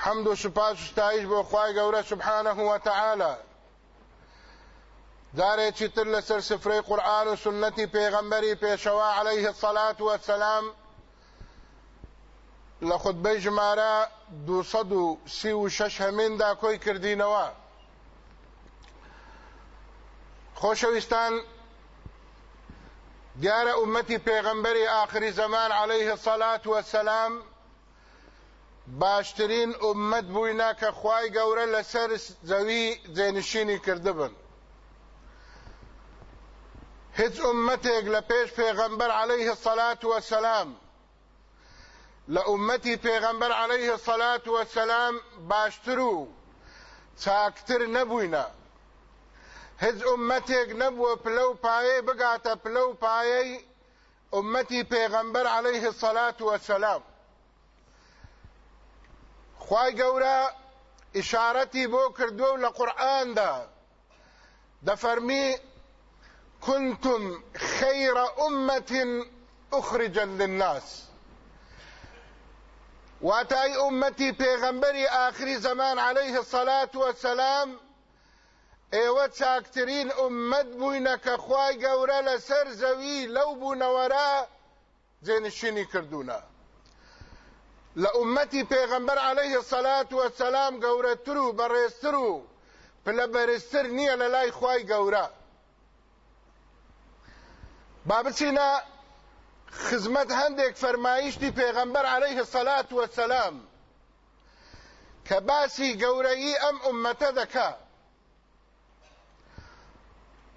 حەمد و سوپاس و ستایش بۆ خوای گەورە سبحانه و تعالى دارێکی تر لەسەر سفرەی قورآن و سنەتی پێغەمبەری پێشەوا عليه الصلاة والسلام لە خودبەی ژمارە دووسەد و سی و شەش هەمیندا کۆی کردینەوە. خۆشەویستان دیارە ئومەتی پێغەمبەری ئاخری زەمان عليه الصلاة والسلام باشترین ئومەت بووینە کە خوای گەورە لەسەر زەوی جێنشینی کردبن. هیچ ئومەتێک لە پێش پێغەمبەر عليه الصلاة والسلام لە ئومەتی پێغەمبەر عليه الصلاة والسلام باشتر و چاکتر نەبووینە هیچ ئومەتێک نەبووە پلە و پایەی بگاتە پلە و پایەی ئومەتی پێغەمبەر عليه الصلاة والسلام خوای گەورە ئشارەتی بۆ کردووە و لە قورئاندا دەفەرمی كنتم خير أمة أخرجا للناس. واتای أمتي پیغمبری آخری زمان عليه الصلاة والسلام ئێوە چاکترین ئومەت بووینە کە خوای گەورە لەسەر زەوی لەو بوونەوەرە جێنشینی کردوونە. لە ئومەتی پێغەمبەر عەلەیه الصەلاة وەسەلام گەورەتر و بەڕێزتر و پلە بەرزتر نییە لە لای خوای گەورە. با بچینە خزمەت هەندێک فەرمایشتی پێغەمبەر عەلەیه الصەلاة وەسەلام کە باسی گەورەیی ئەم ئومەتە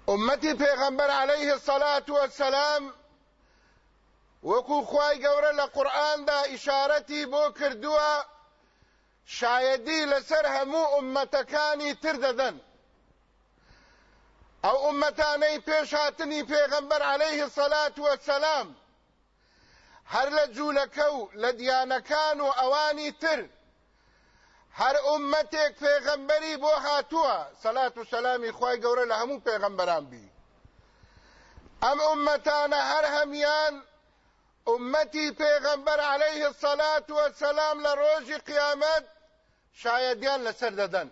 امتی پیغمبر علیه الصلاة والسلام وەکو خوای گەورە لە قورئاندا ئیشارەتی بۆ کردووە شایەدی لەسەر هەموو ئومەتەکانی تر دەدەن. ئەو ئومەتانەی پێش هاتنی پێغەمبەر عەلەیه الصلاة والسلام هەر لە جوولەکە و لە دیانەکان تر هەر ئومەتێک پێغەمبەری بۆ هاتووە. سەلات و سەلامی خوای گەورە لە هەموو پێغەمبەران بی. ئەم ئومەتانە هەر هەمیان ئومەتی پێغەمبەر عەلەیه الصەلاة وەسەلام لە ڕۆژی قیامەت شایەدیان لەسەر دەدەن.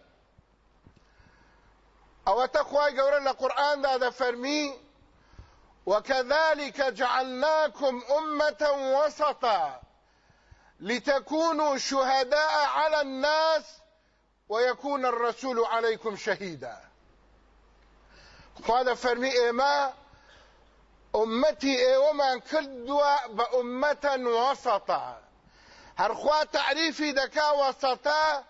ئەوەتە خوای گەورە لە قورئاندا دەفەرمی وكذلك جعلناكم أمة وسطا لتكونوا شهداء على الناس ويكون الرسول عليكم شهيدا. خواده فرمي ايما أمتي ايوما كردوا بأمة وسطا. هرخوا تعريفي دكا وسطا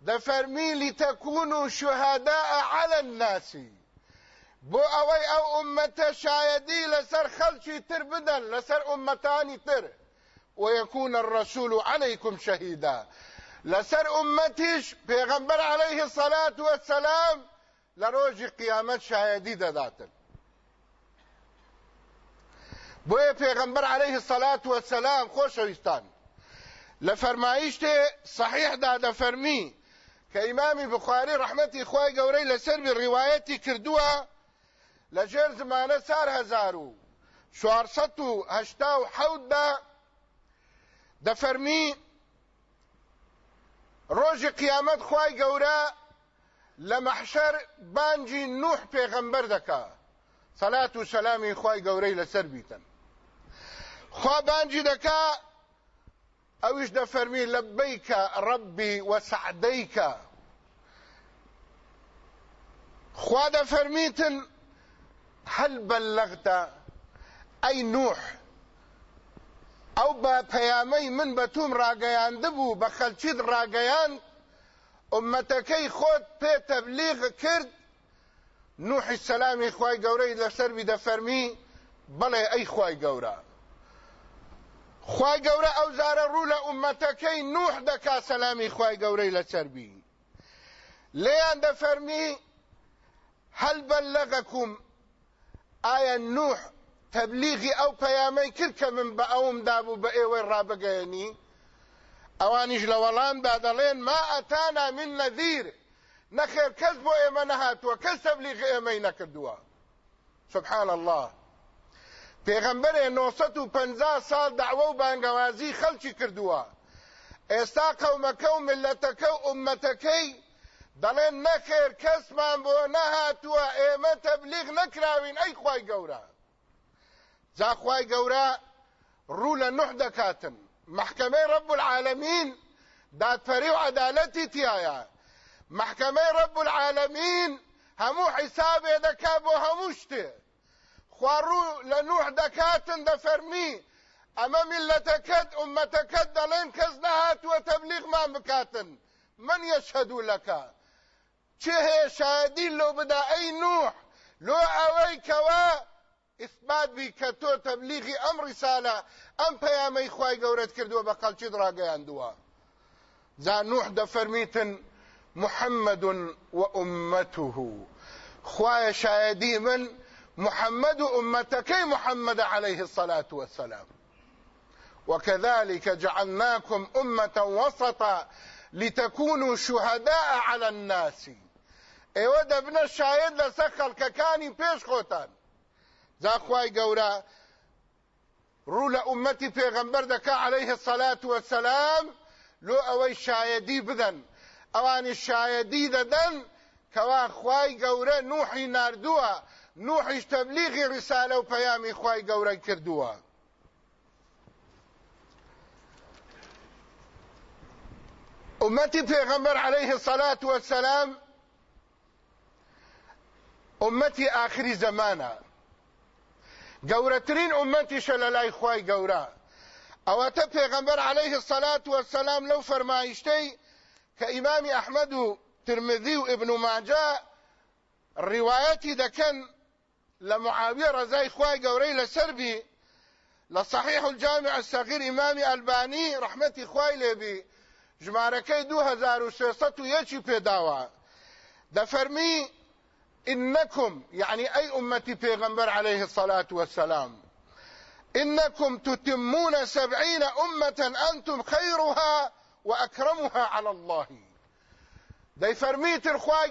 دفرمي لتكونوا شهداء على الناس. بو أوي أو امته شايدي لسر خلشي تر بدن لسر أمتاني تر. ويكون الرسول عليكم شهيدا. لسر امتش پیغمبر عليه الصلاة والسلام لروج قیامت شاهدی داداتن بوی پیغمبر عليه الصلاة والسلام خوشویستان لفرمایشت صحیح داده فرمی که امام بخاری رحمتی خواه گوری لسر بی روایتی کردوها لجر زمانه سار هزارو شوارستو هشتاو حود دا دەفەرمی ڕۆژی قیامەت خی گەورە لە بانجی نوح پێغەمبەر دەکا. سەلات و سەلامی خی گەورەی لەسەر بیتن. خوا بانجی دەکا ئەویش دەفەرمی لە بیکە ڕبی وەسعدەیکە خوا دەفەرمیتن هەل بەلەغتە ئەی نوح؟ ئەو بە پەیامەی من بە توم ڕاگەیاندە بوو بە خەلچیت ڕاگەیان ئومەتەکەی خۆت پێ تەبلیغ کرد. نوحی سەلامی خوای گەورەی لەسەروی دەفەرمی بەڵێ ئەی خوای گەورە. خوای گەورە ئەو زارە ڕوو لە ئومەتەکەی نوح دەکا سەلامی خوای گەورەی لەسەربی لێیان دەفەرمی هەل بەلەغەکوم ئایا نوح تبلیغی ئەو پەیامەی کرد من بە ئەوم دابوو بە ئێوەی ڕابگەیەنی؟ ئەوانیش لە وەڵامدا دەڵێن ما ئەتانا من نەذیر نەخێر کەس بۆ ئێمە نەهاتووە کەس تەبلیغی ئێمەی نەکردووە. سبحان الله. پێغەمبەرێ 950 ساڵ دعوە و بانگەوازی خەڵکی کردووە. ئێستا قەومەکە و ملەتەکە و ئومەتەکەی دەڵێن نەخێر کەسمان بۆ نەهاتووە ئێمە تەبلیغ نەکراوین ئەی خوای گەورە. جاخوای گەورە ڕوو لە نوح دەکاتن. محکمەی رب العالمین دادپەری و عدالەتی تایە محکمەی رب العالمین هەموو حیسابێ دەکا بۆ هەموو شتێ. خوا ڕوو لە نوح دەکاتن دەفەرمی ئەمە میلەتەکەت ئومەتەکەت دەڵێن کەس نەهاتووە تەبلیغمان بکاتن. من یەشهدو لەکە چه شادی لۆ بدا ئەی نوح. لۆ ئەوەی کەوە اثبات بی کە تۆ تەبلیغی ئەم ڕیسالە ئەم پەیامەی خوای گەورەت کردووە بە قەڵچیت ڕاگەیاندووە جا نوح دەفەرمیتن محمد وأمته خوای شایدی من محمد أمتكي محمد عليه الصلاة والسلام. وكذلك جعلناكم أمة وسطا لتكونوا شهداء على الناس. إيوه دبنا الشاهد لسخل ككاني بيش خوتان. زاخوای گەورە ڕوو لە ئومەتی پێغەمبەر دەکا عليه الصلاة والسلام لۆ ئەوەی شایەدی بدەن ئەوانی شایەدی دەدەن کەوا خوای گەورە نوحی ناردووە نوحیش تەبلیغی ڕسالە و پەیامی خوای گەورە أمتي پیغمبر عليه الصلاة والسلام أمتي آخر زمانه گەورەترین ئومەتیشە لە لای خوای گەورە. ئەوەتە پێغەمبەر عليه الصلاة والسلام لەو فەرمایشتەی کە ئیمامی ئەحمەد و ترمذی و ابن ماجە دەکەن ڕزای خوای گەورەی لەسەربی لە صحیح الجامع الصغير ئیمامی ئەلبانی ڕحمەتی خوای لێبی ژمارەکەی 2301 پێداوە دەفەرمی إنكم يعني أي أمتي پیغمبر عليه الصلاة والسلام إنكم تتمون سبعين أمة أنتم خيرها وأكرمها على الله. دي فرميت الخواي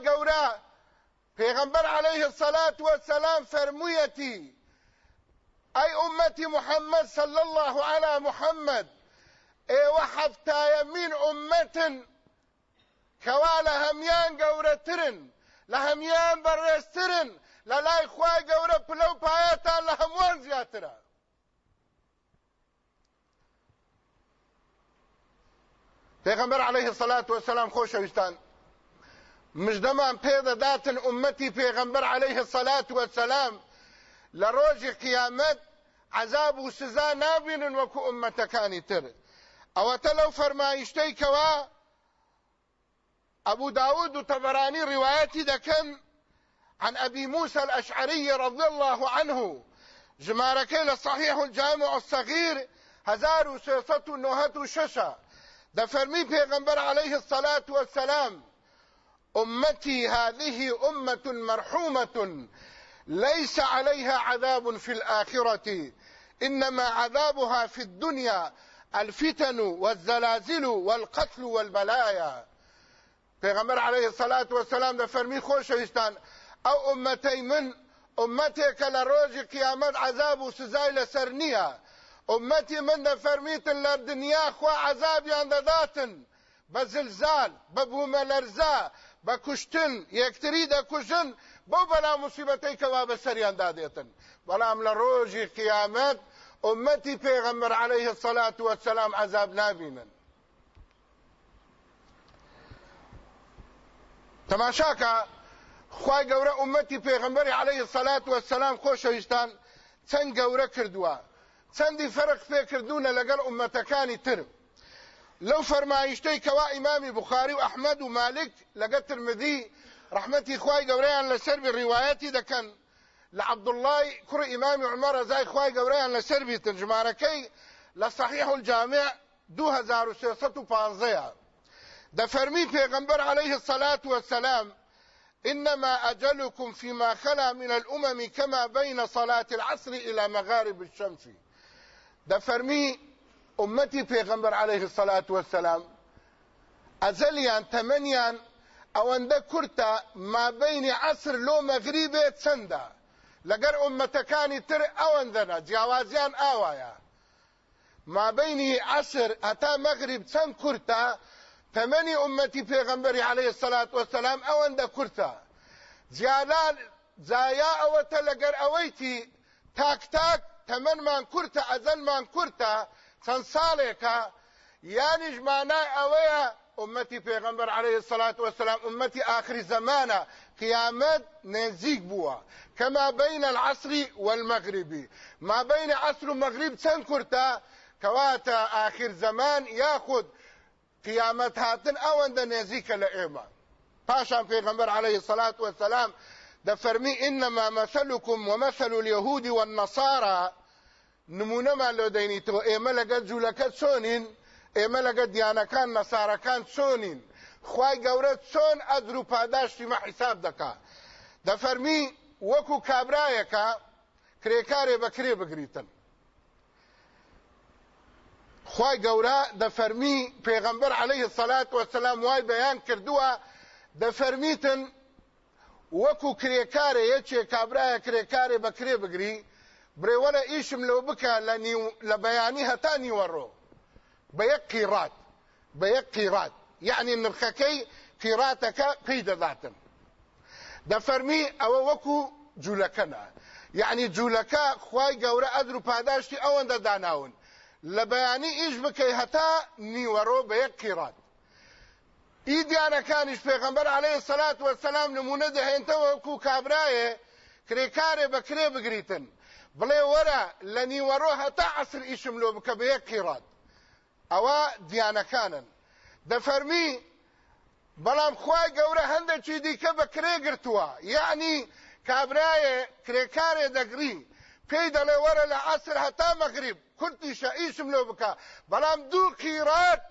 پیغمبر عليه الصلاة والسلام فرميتي أي أمتي محمد صلى الله على محمد اي وحفتا يمين أمة كوالا هميان قورترن لە هەمیان بەڕێسترن لە لای خوای گەورە پلە و پایەتان لە هەموو زیاترە پێغەمبەر عليه الصلاة والسلام خۆشەویستان مژدەمان پێدەداتن ئومەتی پێغەمبەر عليه الصلاة والسلام؟ ڕۆژی قیامەت عذاب و سزا نابینن وەکو ئومەتەکانی تر ئەوەتە لەو فەرمایشتەی کەوا أبو داود طبراني روايتي دكن عن أبي موسى الأشعري رضي الله عنه. جماركي لصحيح الجامع الصغير هزار سيصة نهة ششة دفرمي بيغمبر عليه الصلاة والسلام. أمتي هذه أمة مرحومة. ليس عليها عذاب في الآخرة إنما عذابها في الدنيا الفتن والزلازل والقتل والبلايا. پیغمبر علیه الصلاة والسلام د فرمی خوشویستان أو امتی من امتی که لروج قیامت عذاب لسر نیه. امتی من د فرمیتن لر خوا عذاب یان داداتن بزلزال ببوم لرزا بکشتن یکتری د کشن بو بلا مصیبتی کوا بسریان دادیتن بلام لروج قیامت امتی پیغمبر علیه الصلاة والسلام عذاب نابینن. تەماشاکە خی گەورە ئومەتی پێغمبەری عليه الصلاة والسلام خۆشەویستان چەند گەورە کردووە. چەندی فەرق پێکردوونە لەگەڵ ئومەتەکانی تر. لەو فەرمایشتەی کەوا ئیمامی بخاری و ئەحمەد و مالک لەگە ترمذی رحمەتی خوای گەورەیان لەسەر ڕیوایەتی دەکەن لە عەبدوڵڵای کوڕی ئیمامی عومەر ئەزای خوای گەورەیان لەسەر صحیح الجامع 2315 دفرمي پیغمبر عليه الصلاة والسلام إنما أجلكم فيما خلا من الأمم كما بين صلاة العصر إلى مغارب الشمس. دفرمي أمتي پیغمبر عليه الصلاة والسلام أزليان تمنيان أوان كرتا ما بين عصر لو مغربي تسندا لقر أمتكاني تر أوان ذنا جاوازيان آوايا ما بين عصر أتا مغرب تسن كرتا تمني أمتي پیغمبري عليه الصلاة أوان كرتا زيادان زايا أوتا لقر أويتي تاك تاك تمن من كرتا أزل كرتا سنساليكا يعني جمانا أويا أمتي پیغمبر عليه الصلاة والسلام أمتي آخر زمانا قيامت نزيق بوا كما بين العصر والمغرب. ما بين عصر ومغرب سنكرتا كواتا آخر زمان ياخذ قیامت هاتن ئەوەندە نێزیکە لە ئێمە. پاشان پێغمبەر عليه الصلاة والسلام دفرمي إنما مثلكم ومثل اليهود والنصارى. نمونەمان لۆ دەینیتەوە ئێمە لەگەت جوولەکە چۆنین؟ ئێمە لەگە دیانەکان نەسارەکان چۆنین؟ خی گەورە چۆن ئەدر و پاداشتی مە حیساب دەکا. دەفەرمی وەکو کابرایەکە کرێکارێ بەکرێ بگریتن. خی گەورە دەفەرمی پێغەمبەر عليه الصلاة والسلام وای بەیان کردووە دەفەرمیتن وەکو کرێکارێ یەکێ کابرایە کرێکارێ بەکرێ بگری برێوەرە ئیشم لەو بکە لە بەیانی هەتا نیوەڕۆ بە یەک قیڕات بە یەک قیڕات یعنی نرخەکەی قیڕاتەکە پێی دەداتن دەفەرمی ئەوە وەکو جوولەکەنە یعنی جوولەکە خی گەورە ئەدر و پاداشتی ئەوەندە داناون لە بەیانی ئیش بکەی هەتا نیوەڕۆ بە یەک قیڕات ئیدیانەکانیش پێغەمبەر عليه سەلات وەسەلام نمونە دەهێنتەوە وەکو کابرایە کرێکارێ بەکرێ بگریتن بڵێ وەرە لە نیوەڕۆ هەتا عسر ئیشم لۆ بکە بە یەک قیڕات. ئەوە دیانەکانن. دەفەرمی بەڵام خوای گەورە هەندێکی دیکە بەکرێ گرتووە. یعنی کابرایە کرێکارێ دەگری پێی دەڵێ وەرە لە عسر هەتا مەغریب کورتیشە ئیشم لۆ بکە. بەڵام دوو قیرات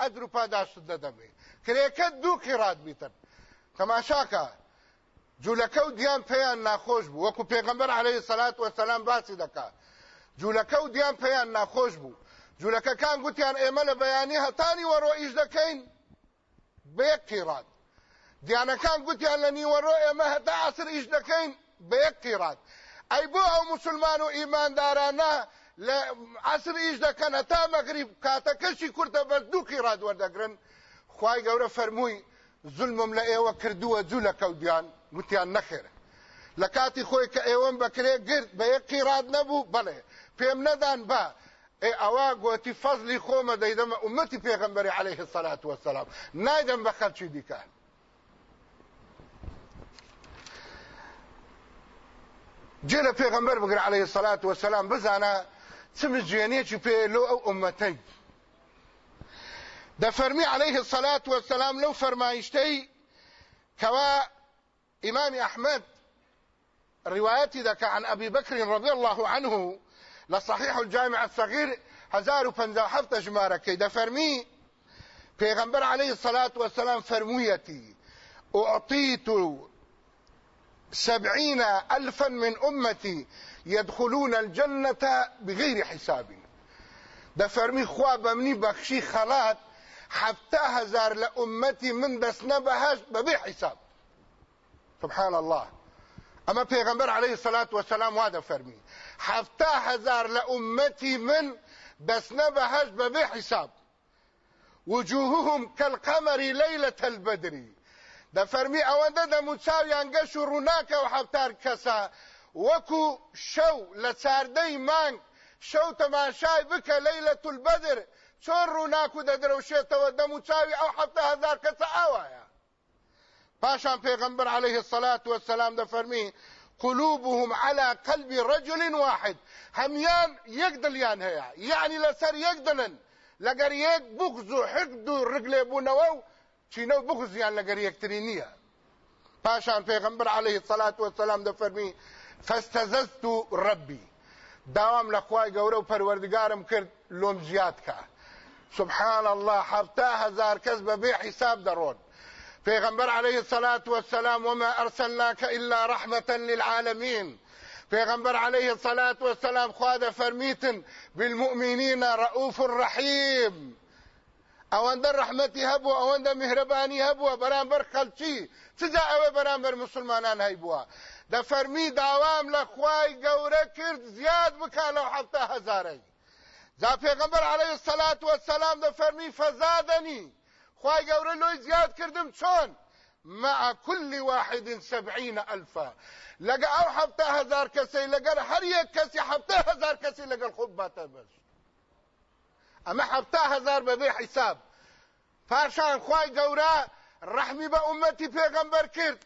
ئەدر و پاداشت دەدەبێ. کرێکەت دوو قیرات بیتن تەماشاکە جوولەکە و دیان پێیان ناخۆش بوو. وەکو پێغمبەر عليه سەلات وەسەلام باسی دەکات جوولەکە و دیان پێیان ناخۆش بوو. جوولەکەکان گوتیان ئێمە لە بەیانی هەتانی وەڕۆ ئیش دەکەین؟ بە یەک قیرات. دیانەکان گوتیان لە نیوەڕۆ ئێمە هەتا عسر ئیش دەکەین؟ بە یەک قیرات. ئەی بۆ ئەو مسلمان و ئیماندارانە لە عسر ئیش دەکەن هەتا مەغریب کاتەکەشی کورتە بەس دوو قیرات وەردەگرن. خوای گەورە فەرمووی زولمم لە ئێوە کردووە جوو لە کەوتیان وتیان نەخێرە لە کاتی خۆی کە ئێوەم بەکرێ گرت بە یەک قیرات نەبوو بڵێ پێم نەدان بە ئێ ئەوە گوتی فەزلی خۆمە دەیدەمە ئومەتی پێغەمبەری عەلەیه السەلات وەسەلام نایدەم بە خەڵکی دیکە جێ لە پێغەمبەر بگرە عەلەیه السەلات وەسەلام بزانە چ مزجێنێکی پێ لۆ ئەو ئومەتەی دەفەرمی عەلەیه السەلات وەسەلام لەو فەرمایشتەی کەوا ئیمامی ئەحمەد روايتي ذاك عن أبي بكر رضي الله عنه لصحيح الجامع الصغير هزار وفنزا حفظ جمارة كيدا فرمي پیغمبر عليه الصلاة والسلام فرميتي أعطيت سبعين ألفا من أمتي يدخلون الجنة بغير حساب. ده فرمي خواب مني بخشي خلات حتى هزار لأمتي من دسنا بهاش ببي حساب. سبحان الله. أما پیغمبر علیه الصلاة والسلام واده فرمی هفته هزار لأمتی من دسنه بهش به حساب. وجوههم كالقمر ليلة البدر. ده فرمي اوانده ده متساویان گش و روناکه و حفتار کسا. وکو شو لچارده مانگ. شو تماشای بکه لیلة البدر. چون روناکو ده دروشیته و ده متساوی أو حفته هزار کسا آوایا پاشان پیغمبر علیه الصلاة والسلام ده فرمی قلوبهم على قلب رجل واحد. هميان يقدليان هيا يعني لسر يقدلن لقر يك بغزو حقدو رجل بونوو چينو بغز يعني لقر يكترينيا پاشان پیغمبر عليه الصلاة والسلام ده فرمي فاستززت ربي داوام لخوای گەورە و پەروەردگارم کرد لۆم زیاد کە سبحان الله حفتا هزار کەس بەبێ حیساب دەڕۆن پیغمبر علیه الصلاة والسلام وما ارسلناك الا رحمة للعالمين پیغمبر علیه الصلاة والسلام خواد فرمیتن بالمؤمنین رؤوف رحیم. ئەوەندە ڕەحمەتی هەبوو ئەوەندە میهرەبانی هەبووە بەرامبەر خەلچی چجا ئەوە بەرامبەر مسلمانان هەیبووە دەفەرمی داوام لە خوای گەورە کرد زیاد بکە لەو حەفتە هەزارەی جا پێغەمبەر عەلەیهی السەلات وەسەلام دەفەرمی فەزادەنی خواهي گەورە لۆی زیاد کردم. چۆن؟ مع كل واحد سبعين ألفا. لقى أو حبتا هزار كسي لقى هر كسي حبتا هزار كسي لقى الخب باتا بس. أما حبتا هزار ببي حساب. فاشان خواهي قورا رحمي بأمتي پیغمبر کرد.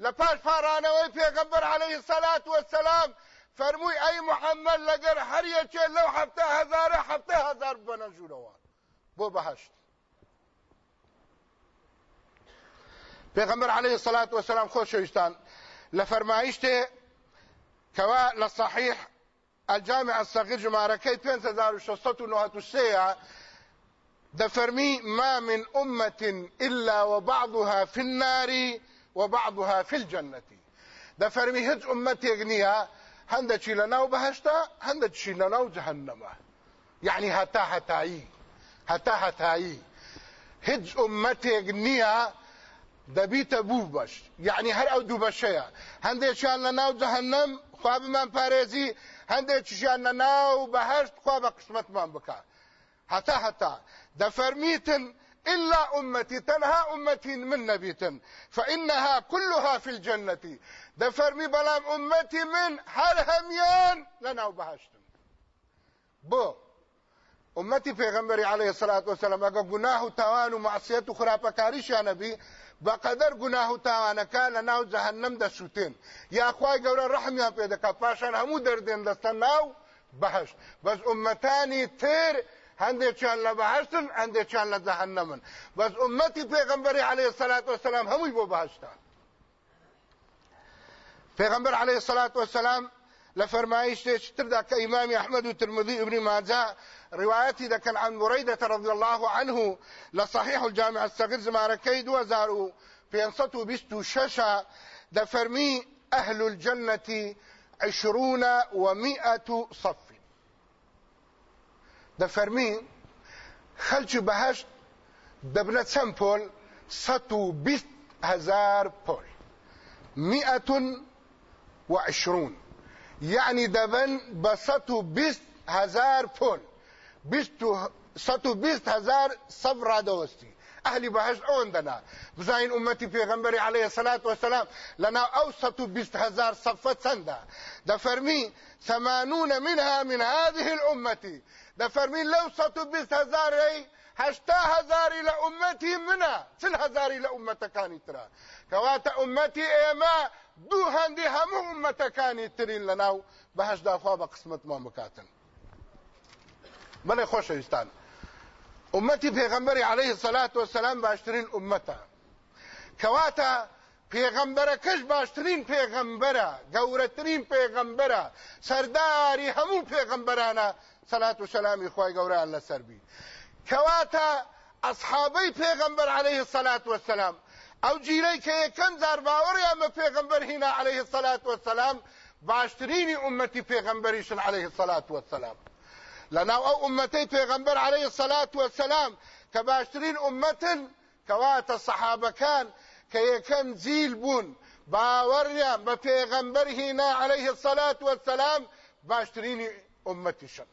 لپاش پارانوي پیغمبر عليه الصلاة والسلام فرموي أي محمد لقر هر يك لو حبتا هزار حبتا هزار بنجوروا. پیغمبر علیه الصلاة والسلام خوشویستان لفرمایشته كوا لصحيح الجامع الصغير جماركي 5693 دفرمي ما من أمة إلا وبعضها في النار وبعضها في الجنة. دفرمي هج أمتي اغنيها هندشي لنا بهشتا هندشي لنا جهنم يعني هتا هتاي هتا هتاي هج أمتي اغنيها دەبیتە بوو بەش یعنی هەر ئەو دوو بەشەیە. هەندێکیان لە ناو جەهنەم خوا بمان پارێزی هەندێکیشیان لە ناو بەهشت خوا بە قسمەتمان بکە هەتا هەتا دەفەرمیتن إلا أمتي تنها أمتي من نبيتن فإنها كلها في الجنة. دفرمي بلام أمتي من هل هميان لنا وبهشتن بو أمتي پیغمبر عليه الصلاة والسلام اگه گناه و تاوان و معصیت و خراپکاریشان بی بقدر گناه و تاوانەکە لە ناو جەهنم دەسووتێن یاخوای گەورە ڕحمیان پێ دەکات پاشان هەموو دەردێن دەستە ناو بەهش بەس ئومەتانی تر هەندێکیان لە بەهشتن هەندێکیان لە جەهنەمن بەس ئومەتی پێغەمبەری عەلەیهی سەلات وەسەلام هەمووی بۆ بەهشتە پێغەمبەر عەلەیهی سەلات وەسەلام لفرمايش تبدأ كإمام أحمد والترمذي ابن ماجه. روايتي ذا كان عن بريدة رضي الله عنه. لصحيح الجامع الصغير زماركي دو زارو في انصتو بستو ششا دا فرمي أهل الجنة عشرون ومئة صف. دا فرمي خلچ بهشت دبنة سمبول ستو بست هزار بول مئة وعشرون. يعني دبن بسطو بیست هزار پول بیستو ستو بیست هزار صف را دوستی. اهلی بەهشت ئەوەندەنا بزین ئومەتی پێغەمبەری عليه الصلاة والسلام لنا أوسط بست هزار صفة چەندە دەفەرمی ثمانون منها من هذه الأمة دەفەرمی لەو سەد و بیست هزارەی هەشتا هزاری لە ئومەتی منە چل هزاری لە ئومەتەکانی ترە کەواتە ئومەتی ئێمە دوو هەندی هەموو ئومەتەکانی ترین لە ناو بەهشداخوا بە قسمتمان بکاتن بەڵێ خۆشەویستان ئومەتی پێغەمبەری عليه الصلاة والسلام باشترین ئومەتە کەواتە پێغەمبەرەکەش باشترین پێغەمبەرە گەورەترین پێغەمبەرە. سەرداری هەموو پێغەمبەرانە سەلات و سەلامی خۆی گەوران لەسەر بی. کەواتە ئەسحابەی پێغەمبەر عليه الصلاة والسلام ئەو جیرەی کە یەکەم جار باوەڕیان بە پێغەمبەر هینا عليه الصلاة والسلام باشترینی ئومەتی پێغەمبەریشن عليه الصلاة والسلام لەناو ئەو ئومەتەی پێغەمبەر عليه الصلاة والسلام کە باشترین ئومەتن کەواتە سەحابەکان کە یەکەم جیل بوون باوەڕیان بە پێغەمبەر هینا عليه الصلاة والسلام باشترینی ئومەتیشن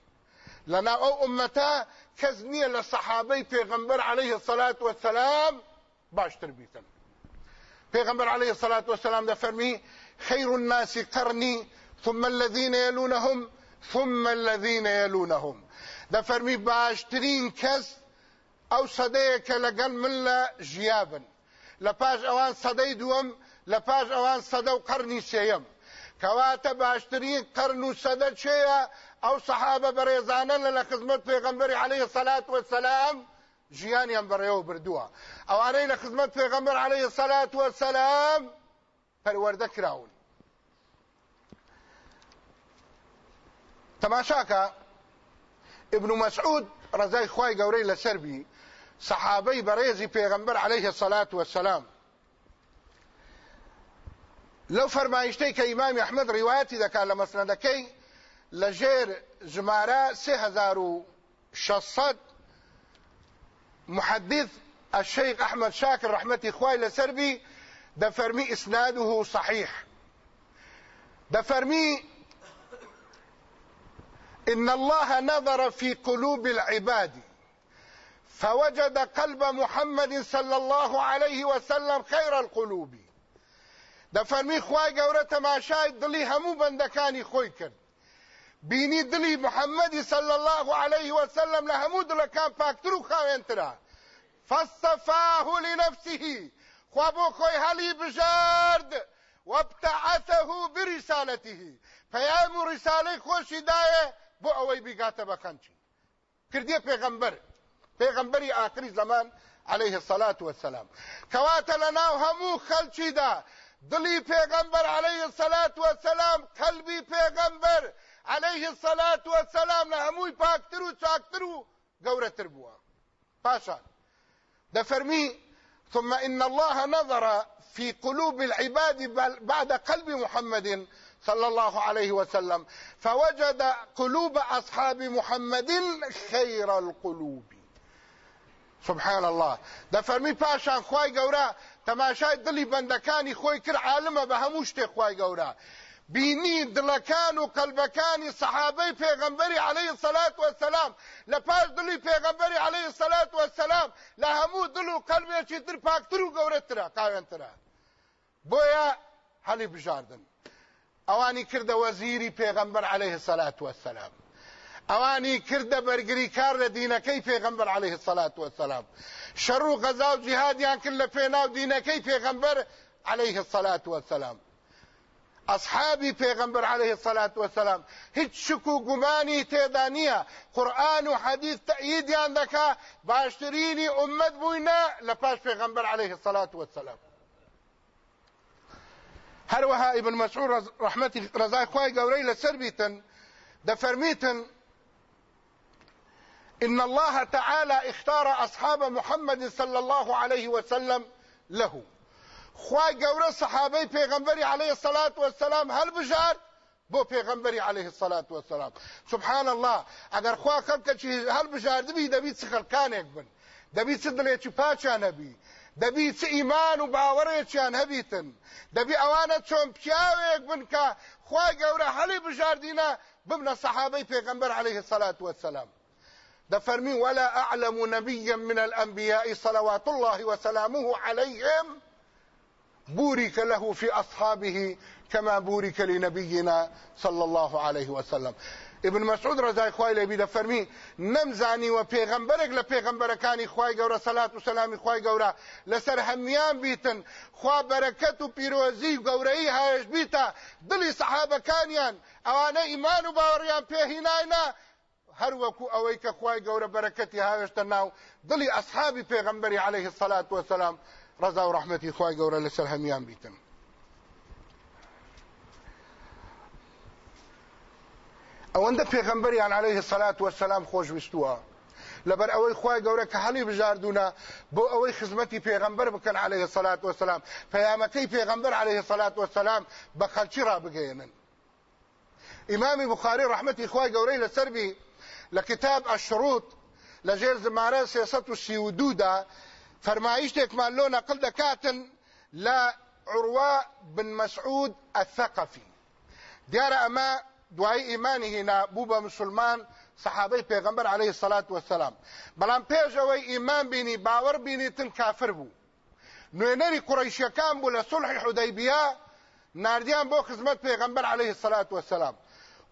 لەناو ئەو ئومەتە کەس نییە لە سەحابەی عليه الصلاة والسلام باشتر بیتن. پیغمبر عليه الصلاة والسلام ده فرمي خير الناس قرني ثم الذين يلونهم ثم الذين يلونهم ده فرمي باشترين كس أو صديك لقل من لا جيابا لپاش اوان صدي دوم لپاش اوان صدو قرني سيم كواتا باشترين قرنو صدد شيئا أو صحابه بريزانا لخدمت پیغمبر عليه الصلاة والسلام ژیانیان بەڕێوە بردووە ئەوانەی لە خزمەت پێغەمبەر عليه الصلاة والسلام پەروەردە کراون تەماشاکە ابن مسعود ڕزای خوای گەورەی لەسەربی صحابەی بەڕێزی پێغەمبەر عليه الصلاة والسلام. فەرمایشتەی کە ئیمامی ئەحمەد ڕیوایەتی دەکات لە مەسنەدەکەی لەژێر ژمارە 3600 محدث الشيخ أحمد شاكر رحمة إخوائي لسربي دفرمي إسناده صحيح. دفرمي إن الله نظر في قلوب العباد فوجد قلب محمد صلى الله عليه وسلم خير القلوب. دفرمي خواي قورة ما شاهد دلي همو بندكاني خوي كرد بینی دلی محمد صلی الله علیه وسلم له همو دل کان پاکترو خاوینترا فاصطفاه لنفسه. خوابخۆی بژارد وەبتەعەتەه بریسالەتیهی پەیام و ریسالەی خۆشی دایە بۆ ئەوەی بیگاتە بە خەنچی کردی پێغەمبەر پێغەمبەری ئاخری زەمان عليه الصلاة والسلام. کەواتە لە ناو هەموو خەلچیدا دڵی پێغەمبەر عليه الصلاة والسلام قەلبی پێغەمبەر عليه الصلاة والسلام لە هەمووی پاکتر و چاکتر و گەورەتر بووە پاشان. دفرمي ثم إن الله نظر في قلوب العباد بعد قلب محمد صلى الله عليه وسلم. فوجد قلوب أصحاب محمد خير القلوب. سبحان الله دفرمي پاشان خواي قورا بندکانی خوی کر عالمه به هموش تی خوای گورا بینی دلکان و قلبکانی صحابه پیغمبری علیه الصلاة والسلام. لپاس دلی پیغمبری علیه الصلاة والسلام. لهمو دل و قلبی چی تر پاکتر و گورتره قاوینتره بویا حلی بجاردن اوانی کرده وزیری پیغمبر علیه الصلاة والسلام. اوانی کرده برگری کار له دینەکەی پێغمبەر عليه الصلاة والسلام. شەڕ و غەزا و جیهادیان کرد لە پێناو دینەکەی پێغمبەر عليه الصلاة والسلام. اصحابی پیغمبر علیه الصلاة والسلام. هیچ شک و گمانی تێدا نییە قورآن و حەدیث تەئیدیان دەکا باشترینی ئومەت بووینە لە پاش پێغمبەر علیه الصلاة والسلام. هەروەها ابن مسعود رحمەتی ڕزای خوای گەورەی لەسەر بیتن. إن الله تعالى اختار أصحاب محمد صلى الله عليه وسلم له. خوای گەورە صحابەی پێغەمبەری عليه الصلاة والسلام هەل بژار بۆ پێغەمبەری عليه الصلاة والسلام. سبحان الله ئەگەر خوا خەڵکەکی هەل بژاردبی دەبی چ خەڵکانێک بن. دەبی چ دڵێکی پاچیان هەبی دەبی چ ئیمان و باوەڕێکیان هەبیتن. دەبی ئەوانە چۆن پیاوێک بن کە خوای گەورە هەڵی بژاردینە ببنە صحابەی پێغەمبەر عليه الصلاة والسلام. دفرمي ولا أعلم نبيا من الأنبياء صلوات الله وسلامه عليهم بورك له في أصحابه كما بورك لنبينا صلى الله عليه وسلم. ابن مسعود رضای خوای له بیده فرمی نمزانی و پیغمبرک له پیغمبرکانی خوای ګوره صلوات و سلام خوای ګوره لسر همیان بیتن خوا برکت و پیروزی ګورهی هاش بیتا دلی صحابه کانیان اوانه ایمان و باوریان په هیناینا هر وکو اوی که خوای ګوره برکتی هاش تناو دلی اصحاب پیغمبر علیه الصلاة والسلام رضا و رحمتی خوای ګوره لسر همیان بیتن ئەوەندە پێغەمبەریان عليه الصلاة والسلام خۆشویستووە لەبەر ئەوەی خی گەورە کە هەڵی بژاردوونە بۆ ئەوەی خزمەتی پێغەمبەر بکەن عليه الصلاة والسلام. پەیامەکەی پێغەمبەر عليه الصلاة والسلام بە خەلکی ڕابگەێنن ئیمامی بخاری ڕحمەتی خی گەورەی لەسەربی لە کتاب ئەشروت لەژێر زمارە سێسەد و فەرمایشتێکمان لۆ نەقل دەکاتن لە عروە بن مەسعود الثقفي. دیارە ئەمە دوای ایمانی هینا بوو بە مسلمان صحابەی پێغمبەر عليه الصلاة والسلام. بەڵام پێشەوەی ئیمان بینی باوەڕ بینی تن کافر بوو نوێنەری قڕیشیەکان بوو لە سلحی حودەیبیا ناردیان بۆ خزمەت عليه الصلاة والسلام.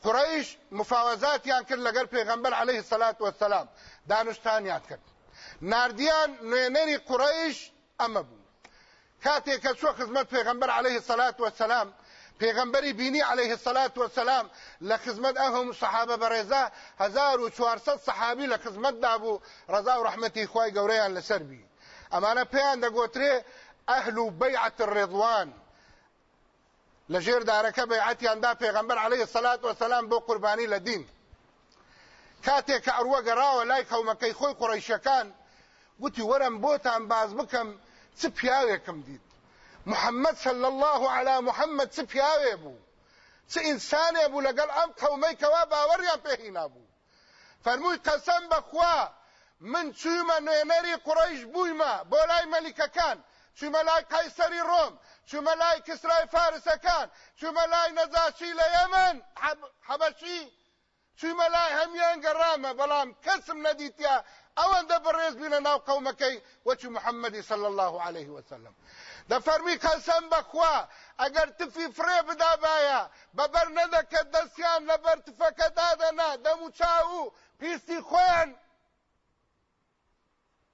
قڕیش مفاوەزاتیان کرد لەگەر پێغمبەر عليه الصلاة والسلام. دانوستانیان کرد. ناردیان نوێنەری قڕەیش ئەمە بوو. کاتێک کە چوە خزمەت پێغمبەر عليه سەلات وەسەسلام پێغمبەری بینی عليه سەلات وەسەسلام لە خزمەت ئەهم سەحابە بەڕێزا 1400 سەحابی لە خزمەتدا بوو ڕەزا و ڕحمەتی خی گەورەیان لەسەر بی. ئەمانە پێیان دەگوترێ ئەهل و بەیعەت ڕێضوان لەژێر دارەکە بەیعەتیاندا پێغمبەر عليه سەلات وەسەسلام بۆ قوربانی لە دین. کاته که اروه گراوه لای قومکی خوی قریشکان گوتی ورم بوتان باز بکم چه پیاوێکم دیت محمد صلى الله على محمد چ پیاوێ بوو چ ئینسانێ بوو لەگەڵ ئەم قەومەی کەوا باوەڕیان پێهینا بوو فەرمووی قەسەم بەخوا من چوومە نوێنەری قڕیش بوویمە بۆ لای مەلیکەکان چوومە لای قەیسەری ڕۆم چوومە لای کسرای فارسەکان چوومە لای نەجاشی لە یەمەن حەبەشی چوومە لای هەمیان گەڕامە بەڵام کەسم نەدیتیا ئەوەندە بەڕێز بینە ناو قەومەکەی وەچ محەممەدی صلى الله عليه وسلم. دەفەرمی قەسەم بەخوا ئەگەر تفی فرێ بدابایە بەبەر نەدەکە دەستیان لەبەر تفەکە دادەنا دەم و چاو و پیستی خۆیان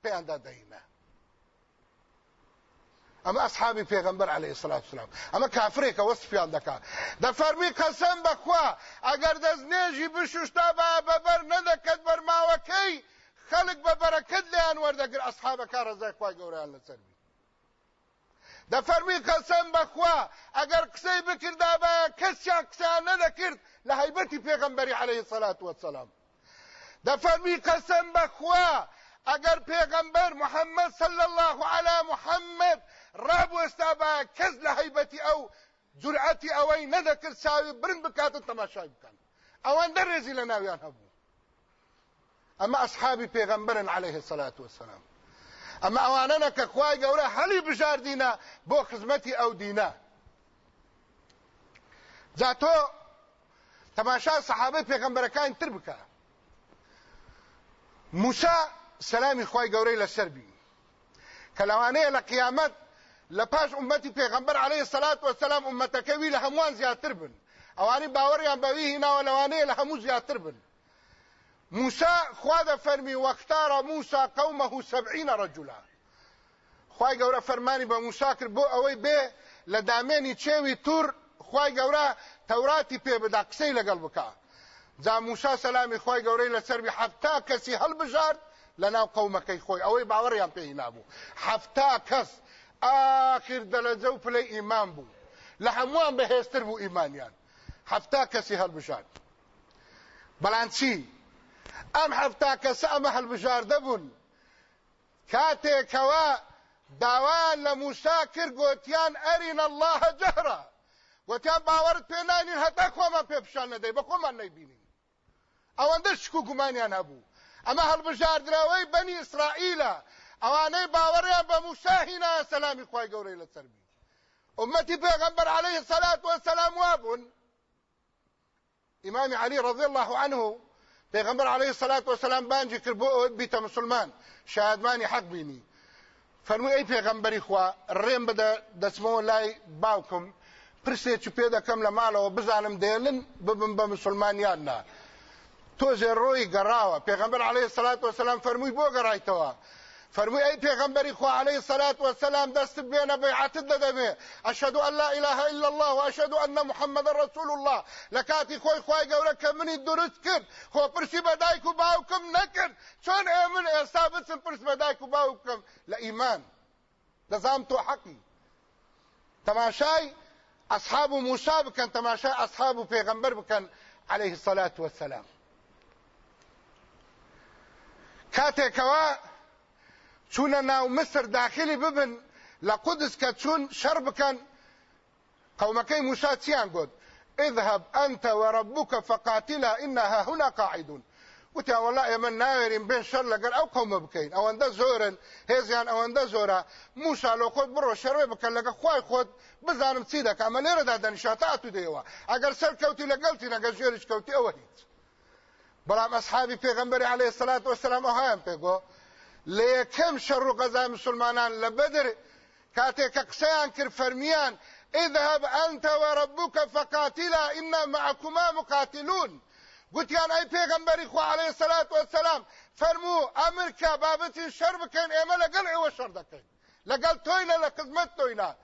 پێیان دادەینە ئەمە ئەسحابی پێغمبەر عليه الصلاة والسلام. ئەمە کافرێکە وەصفیان دەکات دەفەرمی قەسەم بەخوا ئەگەر دەستنێژی بشوشتا با بەبەر نەدەکەت بەرماوەکەی خەڵک بە بەرەکەت لیان وەردەگر ئەسحابەکە ڕزای خوای گەوریان لەسەروی دەفەرمی قەسەم بەخوا ئەگەر قسەی بکردا بە کەسیان قسەیان نەدەکرد لە هەیبەتی پێغەمبەری عليه الصلاة والسلام. دەفەرمی قەسەم بەخوا ئەگەر پێغەمبەر محەممەد صلى الله على محەممەد ڕابوەستا بە کەس لە هەیبەتی ئەو جورعەتی ئەوەی نەدەکرد ساوی برن بکاتن تەماشای بکەن ئەوەندە ڕێزی لە ناویان هەبوو ئەمە ئەسحابی پێغەمبەرن عليه الصلاة والسلام. ئەمە ئەوانەنە کە خوای گەورە هەلی بژاردینە بۆ خزمەتی ئەو دینە جا تۆ تەماشا سەحابەی پێغەمبەرەکان تر بکە موسا سەلامی خوای گەورەی لەسەر بی. لە پاش ئومەتی پێغەمبەر عليه الصلاة والسلام ئومەتەکەوی لە هەمووان زیاتر بن. ئەوانی باوەڕیان بەوی هیناوە لەوانەیە لە هەموو زیاتر بن. موسى خوا فرمي واختار موسى قومه سبعين رجلا خوای گەورە فەرمانی بە موسا کرد بۆ ئەوەی بێ لە دامێنی چێوی توور خوای گەورە تەوراتی پێ بدا قسەی لەگەڵ بکە جا موسا سەلامی خوای گەورەی لەسەروی حەفتا کەسی هەڵبژارد لە ناو قەومەکەی خۆی. ئەوەی باوەڕیان پێی نابوو حەفتا کەس آخر دلجه و پلی ایمان بو لحموان بهستر بو ایمانیان حفتا کسی هل بشان بلان چی؟ ام حفتا کسی ام هل بشارده بون کاته کوا داوان لموسا کر گوتیان أرنا الله جهرة گوتیان باورت پی نانین حتا کوما پی پشان نده بکومان نیبینین ئەوەندە شک و گومانیان هەبوو. ئەمە هەڵبژاردراوەی بەنی ئیسرائیلە. ئەوانەی باوەڕیان بە موسا هینا سەلامی خوای گەورەی لەسەر بی ئومەتی پێغەمبەر عليه الصلاة والسلام وابون إمام علي رضي الله عنه پێغمبەر عليه الصلاة والسلام بانجی کرد بۆ ئەوە بیتە مسلمان شادمانی حەق بینی. فەرمووی ئەی پێغەمبەری خوا ڕێم بدە دەچمەوە لای باوکم پرسێکی پێ دەکەم لە ماڵەوە بزانم دێڵن ببم بە مسلمانیان نا تۆزێ ڕۆی گەڕاوە. پێغەمبەر عليه الصلاة والسلام فەرمووی بۆ گەڕایتەوە. فرمي أي پیغمبري خو عليه الصلاة والسلام دست بين بيعت الدمه اشهد ان لا اله الا الله واشهد ان محمد رسول الله. لكاتي خوي خوي گورك مني درست كر خو پرسي بدايكو باوكم نكر چون امن اصابت پرس بدايكو باوكم لا ايمان دزامتو حقي تماشاي اصحاب موسى بكن تماشاي اصحاب پیغمبر بكن عليه الصلاة والسلام. كاتيكوا چونە ناو مصر داخلی ببن لە قودس کە چون شەر بکەن قومەکەی موسا چیان گوت؟ اذهب أنت وربك فقاتلا إنها هنا قاعدون. وتیا والله ئێمە ناوێرین بێن شەر لەگەر ئەو قومە بکەین. ئەوەندە زۆرن هێزیان ئەوەندە زۆرە. موسا لۆ خۆت بڕۆ شەروێ بکەن لەگە خی خۆت بزانم چی دەکە ئەمە لێرەدا دەنیشاتە ئەتو دێەوە ئەگەر سەر کەوتی لەگەڵتی نەگە ژێریش کەوتی ئەوە هیچ. بەڵام ئەسحابی پێغەمبەری عليه الصلاة والسلام ئەوهایان پێگۆ ليكم شر غزا مسلمانان لبدر. كاتك قسيان كر فرميان اذهب أنت وربك فقاتلا أنا معكما مقاتلون. قلت يا اي پیغمبر خو عليه الصلاة والسلام فرمو أمريكا بابتي شر بكين إيما لقل أو شر دكين. لقل توينا لقزمت توينا.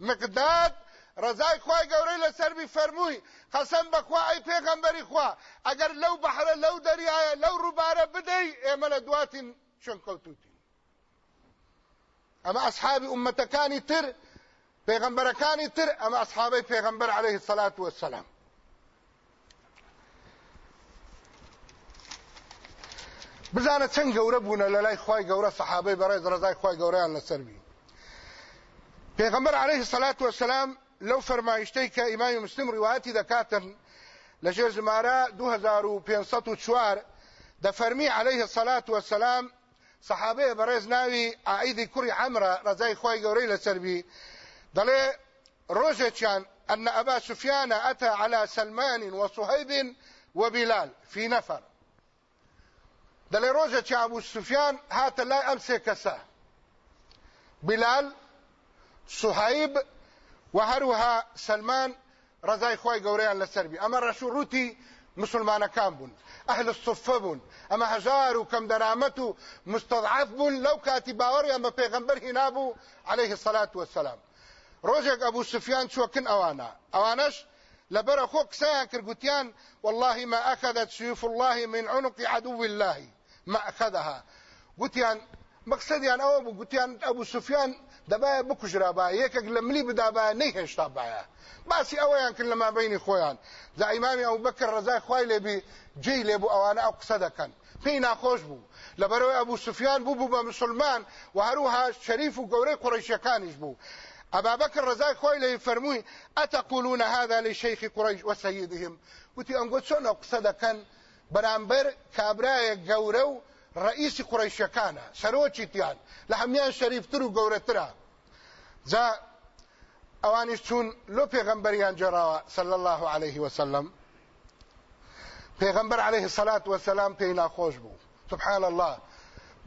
مقداد رضای خوای گەورەی لەسەر فەرمووی قەسەم بەخوا ئەی پێغەمبەری خوا ئەگەر لەو بەحرە لەو دەریایە لەو ڕووبارە بدەی ئێمە لە دواتین شنکەوتوتی ئەمە ئەسحابی ئومەتەکانی تر پێغەمبەرەکانی تر ئەمە ئەسحابەی پێغەمبەر عليه الصلاة والسلام. بزانە چەند گەورە بوونە لە لای خی گەورە سەحابەی بەڕێز ڕزای خی گەورەیان لەسەر بی پێغەمبەر عليه الصلاة والسلام لەو فەرمایشتەی کە ئیمامی مسلم ڕیواەتی دەکاتن لەژێر ژمارە 2504 دەفەرمی عليه الصلاة والسلام صحابه برز ناوی عائدی کوری عمره رضای خوای گەورەی لەسەربی دەڵێ ڕۆژێکیان أن أبا سفيان أتى على سلمان وصهيب وبلال في نفر. دلي روجة أبو سفيان هات لا أمسي كسا بلال صهيب وهروها سلمان رضاي خوي قوريان لسربي أما الرسول مسلمان كان بون أهل الصفه بون أما هزار وكم درامته مستضعف بون لو كاتي باوري أما پیغمبر هنابو عليه الصلاة والسلام. روجك أبو سفيان شو كن أوانا؟ أوانش؟ لبر خو قسيان كرغوتيان والله ما أخذت سيوف الله من عنق عدو الله ما أخذها. قوتيان مقصدیان ئەوە بوو گوتیان ئەبوو دەبایە بکوژرا با یەکێک لە ملی بدابە نەیهێشتا باە باسی ئەوەیان کرد لە مابینی خۆیان. دا ئیمامی ئەو بکر ڕزای خوای لێبی جێی لێبوو ئەوانە ئەو قسە دەکەن. پێی ناخۆش بوو. لەبەرەوەی ئەبوو سوفیان بوو بوو بە مسلمان و هەروها شەریف و گەورەی قڕیشەکانیش بوو. أبا بكر رزاق خوي لي فرموي أتقولون هذا لشيخ قريش وسيدهم وتي أتقول شون أقصد كان برامبر كابرايا قورو رئيس قريش كان سروچی تیان لحمیان شریف تر و گورترا زا اوانیش چون لو پیغمبریان جراوه صلی الله عليه وسلم. پیغمبر عليه الصلاة والسلام پینا خوش بو. سبحان الله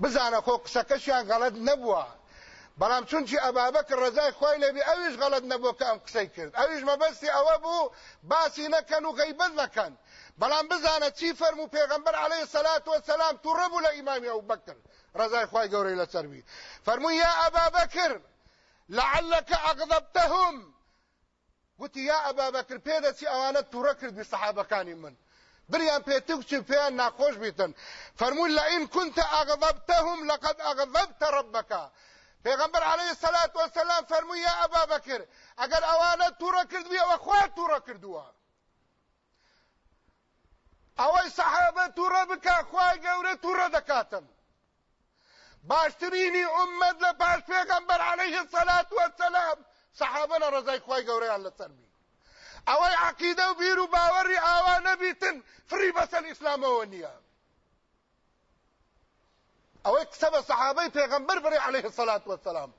بزانه خو قسەکەشیان غەڵت نەبووە بەڵام چونچی ئەبابەکر ڕزای خۆی لێبی ئەویش غەڵت نەبووە کە ئەم قسەی کرد. ئەویش مەبەستی ئەوە بوو باسی نەکەن و غەیبەت بەڵام بزانە چی فەرموو پێغەمبەر عليه الصلاة والسلام تووڕەبوو لە ئیمامی ئەو بەکر ڕزای خی گەورەی لەسەروی فەرمووی یا ئەبا بەکر لعلك أغضبتهم ckb: قوتی يا أبا بكر بيدتي أوانت تركرد بصحابة كان من بريان بيتوكتي بيان ناقوش بيتن فرموا لئن كنت أغضبتهم لقد أغضبت ربك پیغمبر عليه الصلاة والسلام فرموا يا أبا بكر اگر أوانت تركرد بي وأخوات تركردوا ئەوەی سەحابە تووڕە بکە خوای گەورە تووڕە دەکاتن باشترینی پاش پێغەمبەر عەلەیه سەلات وەسەلام سەحابە لە ڕزای خوای گەورەیان لەسەر بی ئەوەی عەقیدە و بیر و باوەڕی ئاوا نەبیتن فری ئیسلامەوە نییە. ئەوەی قسە بە سەحابەی پێغەمبەر بڕێ عەلەیه سەلات وەسەلام.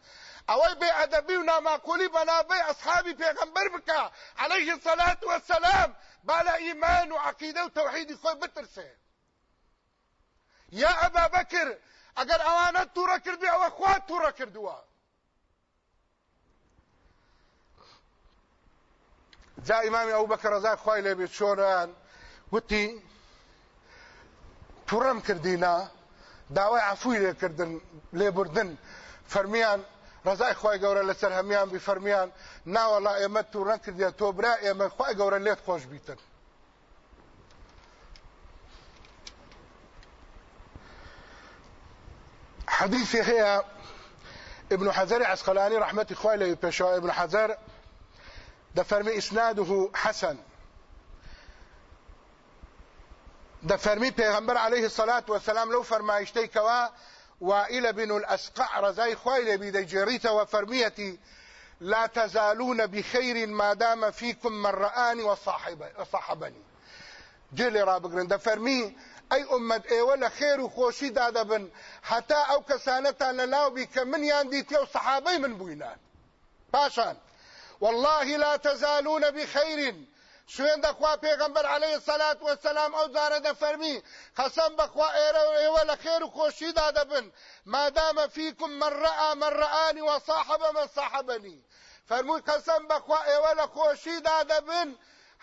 ئەوەی بێعەدەبی و ناماقولی بەنابەی ئەسحابی پێغەمبەر بکە عەلەیه سەلات وەسەلام بالا إيمان وعقيدة وتوحيد خوي بترسه یا ئەبا بەکر ئەگەر ئەوانە تووڕە کردی ئەوە خوا تووڕە کردووە جا ئیمامی ئەو بەکە ڕزای خوای لێبێت چۆران وتی تووڕەم کردینە داوای عفووی لێکردن لێبوردن فەرمیان ڕزای خی گەورە لەسەر هەمیان بی فەرمیان ناوەڵا ئێمە تووڕەن کردیە تۆ برا ئێمە خی گەورە لێت خۆش بیتن. حديثي هي ابن حجر عسقلاني رحمة خوالي بيشوا ابن حجر ده فرمي إسناده حسن ده فرمي پیغمبر عليه الصلاة والسلام لو فرمایشتی کوا وائل بن الأسقع رزاي خوالي بيدي جريت وفرميتي لا تزالون بخير ما دام فيكم من رآني وصاحبني. جلي رابقرن ده فرمي ئەی ئومەت ئێوە لە خێر و خۆشی دادەبن هەتا ئەو کەسانەتان لە لاوبی کە منیان دیتێ و سەحابەی من بووینان پاشان والله لا تزالون بخير شوێن دەخوا پێغمبەر عليه الصلاة والسلام ئەو جارە دەفەرمی قەسەم بەخوا ئێرە ئێوە لە خێر و خۆشیدا دەبن. مادامە فيكم من رأى من رآني وصاحب من صاحبني فەرمووی قەسەم بەخوا ئێوە لە خۆشیدا دەبن.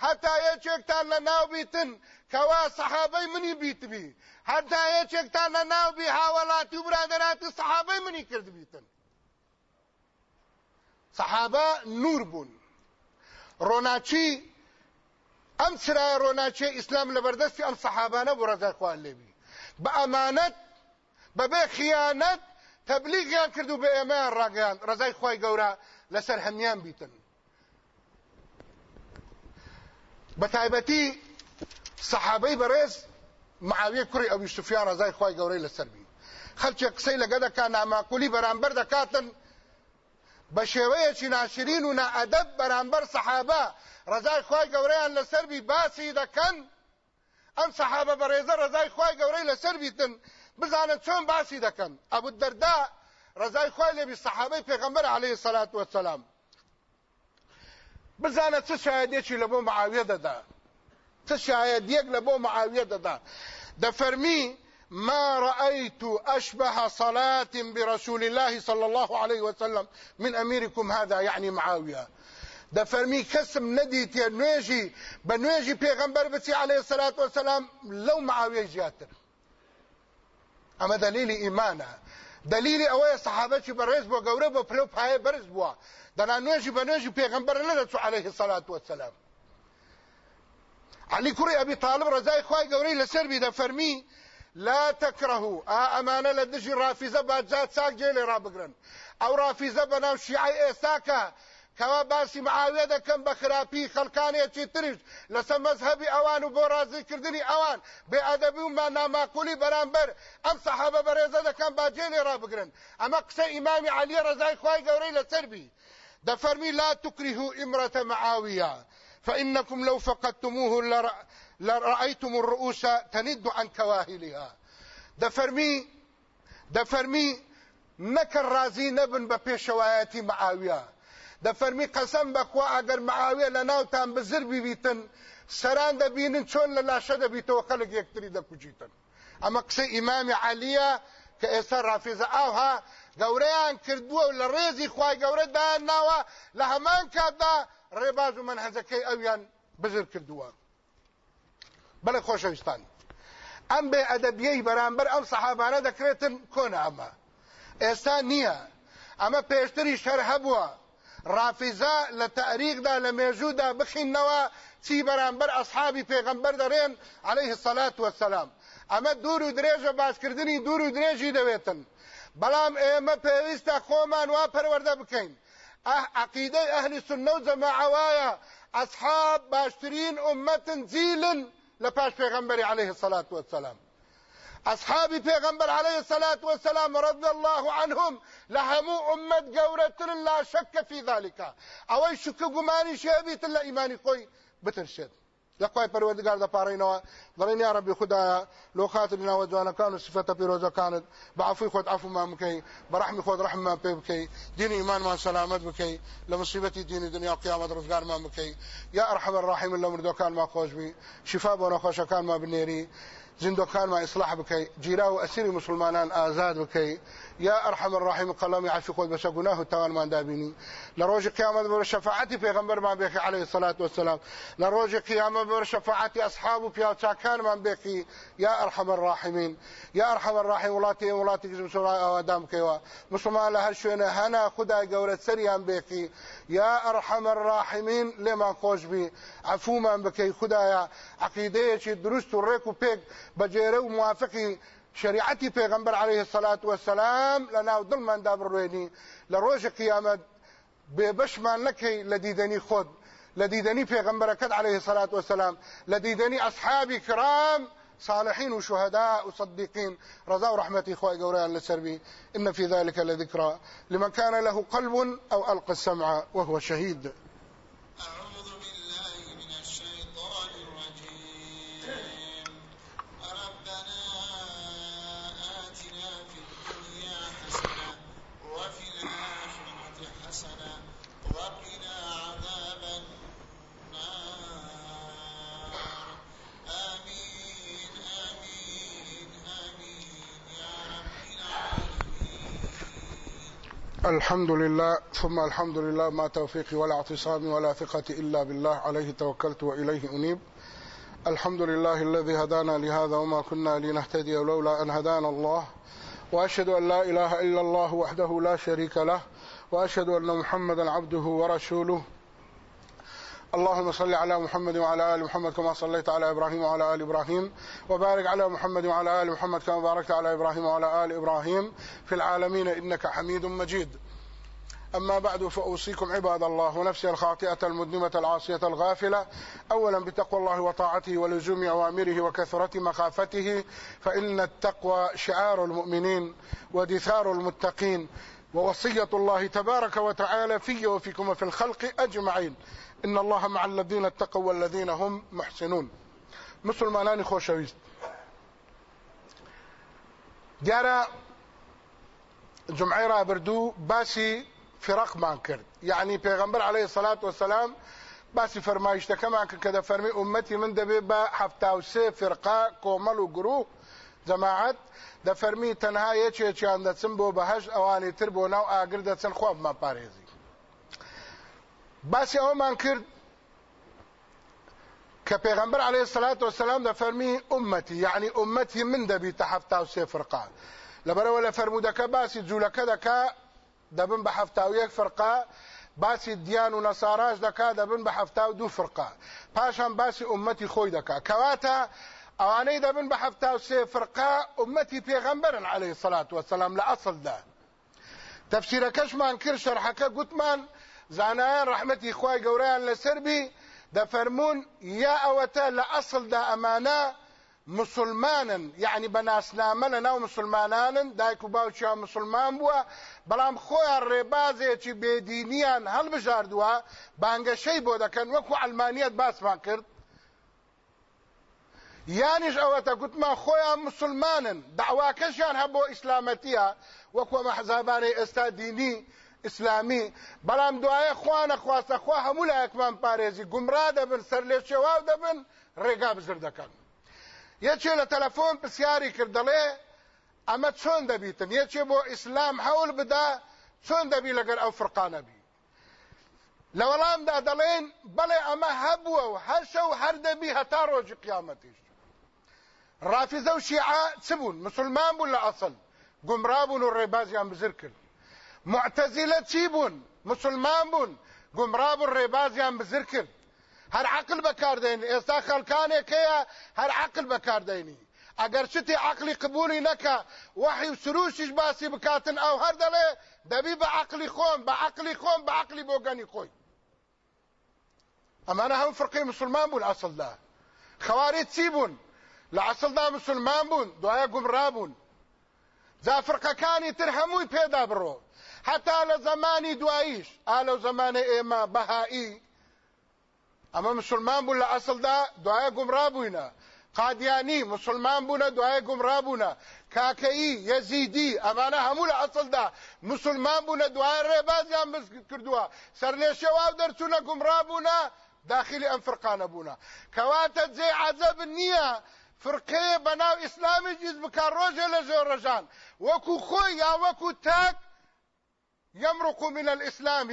هەتا یەکێکتان لە ناو بیتن کەوا سەحابەی منی بیتبی. هەتا یەکێکتان لە ناوبی هاوەڵاتی و برادراتی سەحابەی منی کرد بیتن. سەحابە نور بوون. ڕۆناچی ئەم چرایە ڕۆناچی ئیسلام لە بەردەستی ئەم سەحابانە بۆ ڕزاخوان لێبی. بە ئەمانەت بەبێ خیانەت تەبلیغیان کرد و بە ئێمەیان ڕاگەیان. ڕزای خی گەورە لەسەر هەمیان بیتن. بە تایبەتی سەحابەی بەڕێز معاویە کوڕی ئەوی سوفیان ڕزای خی گەورەی لەسەر بی خەلچێ قسەی لەگە دەکات ناماکولی بەرامبەر دەکاتن. بە شێوەیەکی ناشرین و نائەدەب بەرامبەر سەحابە ڕزای خی گەورەیان لەسەر بی باسی دەکەن ئەم سەحابە بەڕێزە ڕزای خی گەورەی لەسەر بیتن بزانن چۆن باسی دەکەن ئەبوو دەردا ڕزای خی لێبی سەحابەی پێغەمبەر عليه سەلات وەسەلام بزانە چه شایدێکی لە بۆ معاویە دەدا چه شایدێک لە بۆ معاویە دەدا ما رأيت أشبه صلاة برسول الله صلى الله عليه وسلم من أميركم هذا يعني معاوية. ده كسم يا نويجي بنويجي پیغمبر بسي عليه الصلاة والسلام لو معاوية جاتر اما دليل ايمانه دلیل ئەوەیە سەحابەتی بەڕێز بۆ گەورە بۆ پلە پایە بەرز بووە دەنا نوێژی بە نوێژی پێغمبەر نەدەچوو عليه الصلاة والسلام علي كري أبي طالب رزاي خواي قوري لسربي ده لا تكرهوا. آه أمانة لدجي رافزة بعد جات ساق جيلي رابقرن أو رافزة بناو شيعي إيساكا. کەوا باسی معاوێ دەکەم بە خراپی خەڵکانێکی تریش لەسەر مەزهبی ئەوان و بۆ ڕازیکردنی ئەوان بێ ئەدەبی و ناماکولی بەرامبەر ئەم سەحابە بەڕێزە دەکەم باجێ لێ ڕابگرن ئەمە قسە ئیمامی علی ڕزای خوای گەورەی لەسەربی دەفەرمی لا تكرهوا إمرة معاوية. فإنكم لو فقدتموه لرأيتم الرؤوس تند عن كواهلها. دەفەرمی دەفەرمی نەکە ڕازی نەبن بە پێشەوایەتی معاویە دەفەرمی قەسەم بەخوا ئەگەر معاویە لە ناوتان بزر بیبیتن سەران دەبینن چۆن لە لاشە دەبیتەوە خەلک یەکتری دەکوچیتن ئەمە قسەی ئیمامی عالیە کە ئێستا ڕافیزە ئاوها گەورەیان کردووە و لە ڕێزی خوای گەورە دایانناوە لە هەمان کاتدا ڕێباز و ئەویان بزر کردووە بەڵێ خۆشەویستان. ئەم بێ ئەدەبیەی بەرامبەر ئەم سەحابانە دەکرێتن کۆنە ئەمە. ئێستا نییە. ئەمە پێشتری شەر هەبووە. ڕافیزە لە تاریخدا لە مێژوودا بخینەوە چی بەرامبەر ئەسحابی پێغەمبەر دەڕێن عليه الصلاة والسلام ئەمە دوور و درێژە باسکردنی دوور و درێژی دەوێتن. بەڵام ئێمە پێویستە خۆمان وا پەروەردە بکەین. عقیدەی ئەهلی سنە و جەماعەوایە. ئەسحاب باشترین ئومەتن جیلن لە پاش پێغەمبەری عليه الصلاة والسلام. أصحابي پیغمبر عليه الصلاة والسلام رضي الله عنهم لهمو أمت قورة لا شك في ذلك أو شك قماني شيبيت الله إيماني قوي بترشد. لقوای پروردگار د پاره نو درین یا رب خدا لو خاطرنا وجوانا كانوا صفته پیروزه كانت بعفو خود عفو ما مكي برحم خود رحمه ما بكي دين ایمان ما سلامت بكي لمصيبتي دين دنيا قيامت رزقار ما مكي يا ارحم الراحمين لمردو كان ما خوش بي شفاء بنا خوش كان ما بنيري زیندۆکانمان ئیسلاح بکەی جیرا و ئەسیری مسلمانان ئازاد بکەی یا ئەرحەم الراحیم قەڵەمی عفی خۆت بەسە گوناه و تاوانمان دابینی لە ڕۆژی قیامەت بەرە شەفاعەتی پێغەمبەرمان بێخی عەلەیهی سەلات وەسەلام لە ڕۆژی قیامەت بەرە شەفاعەتی ئەصحاب و پیاوچاکانمان بێخی یا ئەرحەم الراحمین یا ئەرحەم الراحیم وڵاتی وڵاتی مسلمان ئاوادام بکەیەوە مسلمان لە هەر شوێنە هەنا خدای گەورە سەریان بێخی یا ئەرحەم الراحمین لێمان خۆشبی عفومان بکەی خدایە عقیدەیەکی دروست و ڕێک و پێک بەجێرە و موافقی شریعتی پێغمبەر عليه الصلاة والسلام لە ناو دڵماندا بڕوێنی لە ڕۆژی قیامەت بێبەشمان نەکەی لە دیدەنی خۆت لە دیدەنی عليه الصلاة والسلام. لە ئەصحابی کرام صالحين وشهداء وصديقين رضا ورحمتي خوي قوريان لسربي إن في ذلك لذكرى لمن كان له قلب أو ألقى السمع وهو شهيد الحمد لله ثم الحمد لله ما توفيقي ولا اعتصامي ولا ثقتي إلا بالله عليه توكلت وإليه أنيب. الحمد لله الذي هدانا لهذا وما كنا لنهتدي لولا أن هدانا الله. وأشهد أن لا إله إلا الله وحده لا شريك له وأشهد أن محمدا عبده ورسوله. اللهم صل على محمد وعلى آل محمد كما صليت على إبراهيم وعلى آل إبراهيم وبارك على محمد وعلى آل محمد كما باركت على إبراهيم وعلى آل إبراهيم في العالمين إنك حميد مجيد. أما بعد فأوصيكم عباد الله ونفسي الخاطئة المذنبة العاصية الغافلة. أولا بتقوى الله وطاعته ولزوم أوامره وكثرة مخافته فإن التقوى شعار المؤمنين ودثار المتقين ووصية الله تبارك وتعالى في وفيكم وفي الخلق أجمعين. إن الله مع الذين اتقوا والذين هم محسنون. مسلمانانی خۆشەویست دیارە جمعی ڕابردوو باسی فرقمان کرد. یعنی پێغمبەر عليه سلات وسلام باسی فەرمایشتەکەمان کرد کە دەفەرمی ئومەتی من دەبێت بە هەفتا و سێ فرقا کۆمەڵ و گرروه جەماعەت دەفەرمی تەنها یەکێکیان دەچن بۆ بەهەش ئەوانی تر بۆ ناو ئاگر دەچن خوابمان پارێزی باسی ئەوەمان کرد کە پێغمبەر عليه الصلاة والسلام دەفەرمی ئومەتی یعنی ئومەتی من دەبیتە هەفتا و سێ فرقا لەبەرەوە لە فەرمودەکە باسی جوولەکە دەکا دەبن بە هەفتا و یەک فرقا باسی دیان و نەساراش دەکا دەبن بە هەفتا و دوو فرقا پاشان باسی ئومەتی خۆی دەکا کەواتە ئەوانەی دەبن بە هەفتا و سێ فرقا ئومەتی پێغەمبەرن عليه الصلاة والسلام لە ئەسڵدا تەفسیرەکەشمان کرد شەرحەکە گوتمان زانایان ڕەحمەتی خوای گەورەیان لەسەربی دەفەرمونون یا ئەوەتە لە ئەسڵدا ئەمانە مسلمانن یعنی بەناسنامە لە ناو مسلمانانن دایک و باوچیان مسلمان بووە بەڵام خۆیان ڕێبازێکی بێدینیان هەڵبژاردووە بانگەشەی بۆ دەکەن وەکو ئەلمانیت باسمان کرد. یانیش ئەوەتە گوتمان خۆیان مسلمانن داواکەشیان هە بۆ ئیسلامەتیە وەکوە مەحزابانەی ئێستا دینی ئیسلامی بەڵام دوایە خوانە خواستە خوا هەموو لایەکمان پارێزی گومڕا دەبن سەر لێ شێواو دەبن ڕێگا بزر دەکەن. یەکێ لە تەلەفۆن پرسیاری کرد دەڵێ ئەمە چۆن دەبیتن یەکێ بۆ ئیسلام هەوڵ بدا چۆن دەبی لەگەر ئەو فرقانەبی لە وەڵامدا دەڵێن بەڵێ ئەمە هەبووە و هەر شەو هەر دەبی هەتا ڕۆژی قیامەتیش. ڕافیزە و شیعە چ بوون؟ مسلمان بوون لە ئەسڵ گومڕا بوون و ڕێبازیان بزر کرد. معتزلة چی بوون مسلمان بوون گمرا بوون ڕێبازیان بزر کرد. هەر عقل بەکاردێنی ئێستا خەلکانێکەیە هەر عقل بەکاردێنی ئەگەر شتی عقلی قبولی نەکە وحی و سروشیش باسی بکاتن ئەو هەر دەڵێ دەبی بە عقلی خۆم بە عقلی خۆم بە عقلی بۆ گەنی خۆی ئەمانە هەم فرقی مسلمان بوون ئەسڵدا خەواری چی بوون لە ئەسڵدا مسلمان بوون دوایە گومڕا بوون جا فرقەکانی تر هەمووی پێدا حتا لە زمانی دواییش ئالە زمانە ئێمە بەهایی ئەمە مسلمان بوون لە ئەسڵدا دوایە گومڕا بووینە قادیانی مسلمان بوونە دوایە گومڕا بوونە کاکەیی یەزیدی ئەمانە هەموو لە ئەسڵدا مسلمان بوونە دوایە ڕێبازیان بز کردووە سەر لێ شێواو دەرچوونە گومڕا بوونە داخلی ئەم فرقانە بوونە کەواتە جێ عەزەب نییە فرقەیە بەناو ئیسلامی جیز بکە ڕۆژە لە زۆر ڕژان وەکو خۆی یا يمرق من الإسلام.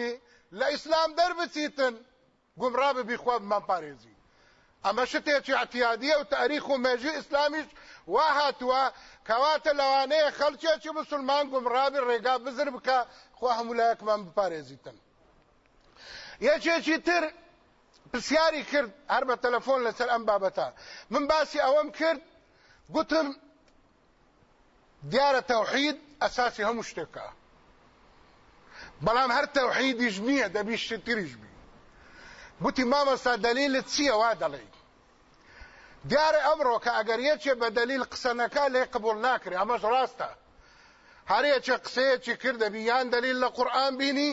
لە ئیسلام دەربچیتن گومڕا ببی خوا بمان پارێزی ئەمە شتێکی اعتیادیە و تاریخ و مێژی ئیسلامیش وا هاتووە کەواتە لەوانەیە خەڵکێکی مسلمان. گومڕابی ڕێگا بزر خوا هەموو لایەکمان بپارێزیتن یەکێکی تر. پرسیاری کرد هەر بە تەلەفۆن بابەتە من باسی ئەوەم کرد گوتم دیارە تەوحید ئەساسی هەموو شتێکە بەڵام هەر تەوحیدیش نییە دەبی شتریش بی گوتی مامەستا دلیلت چییە وا دەڵێ دیارە ئەمڕۆ کە ئەگەر یەکێ بە دلیل قسەنەکە لێ قبول ناکرێ ئەمەش ڕاستە هەرەیەکێ قسەیەکی کردەبی یان دلیل لە قورآن بینی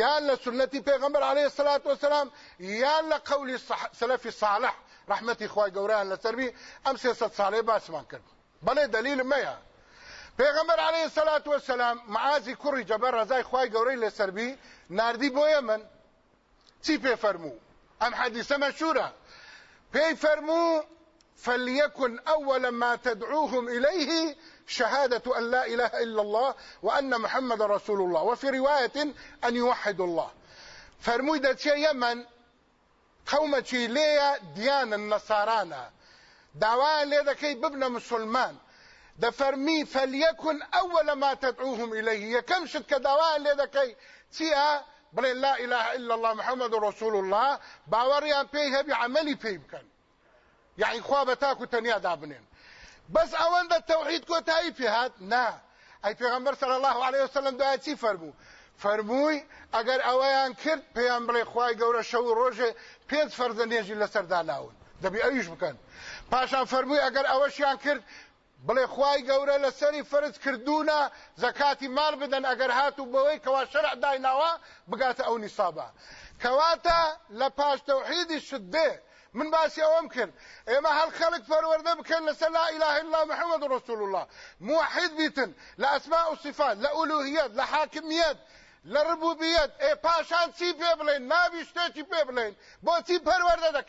یان لە سنەتی پێغەمبەر عليه الصلاة والسلام یان لە قولی سلفی صالح. رحمەتی خوای گەورەیان لەسەربی ئەم سێسەد ساڵێ باسمان کرد. بەڵێ دلیل مەیە پێغەمبەر عليه الصلاة والسلام معازی کوڕی جەبەر ڕزای خوای گەورەی لەسەربی ناردی بۆ یەمن چی پێ فەرموو ئەم حەدیسە مەشهورە پێی فەرموو فليكن أول ما تدعوهم إليه شهادة أن لا إله إلا الله وأن محمد رسول الله. وفي رواية أن يوحد الله. فرموي دتشي يمن قومتي ليا ديان النصارانا دعوان لذا كي ببنى مسلمان. ده فرمي فليكن أول ما تدعوهم إليه. يكم شد كدعوان لذا كي تيها بل لا إله إلا الله محمد رسول الله. باوريان بيه بعملي بيه بكن. يعني خوابتاكو تنيا دابنين. بس ئەوەندە تەوحید کۆتایی پێهات نا. ئەی پێغەمبەر صلی الله عليه وسلم دوای چی فەرموو فەرمووی ئەگەر ئەوەیان کرد پێیان بڵێ خوای گەورە شەو ڕۆژێ پێنج فەرزە نێژی لەسەردا ناون دەبی ئەویش بکەن پاشان فەرمووی ئەگەر ئەوەشیان کرد بڵێ خوای گەورە لەسەری فرج کردوونە زەکاتی مال بدەن ئەگەر هاتوو بەوەی کەوا شەرع دایناوە بگاتە ئەو نیسابە. کەواتە لە پاش تەوحیدی شدێ من باسی اوام کرد. اما هل خلق فرورده بکن لسا لا إله إلا محمد رسول الله. موحد بیتن لاسماء و صفات لألوهیت لحاکمیت لربوبیت ای پاشان چی پی بلین نابی شتی پی بلین بو چی پرورده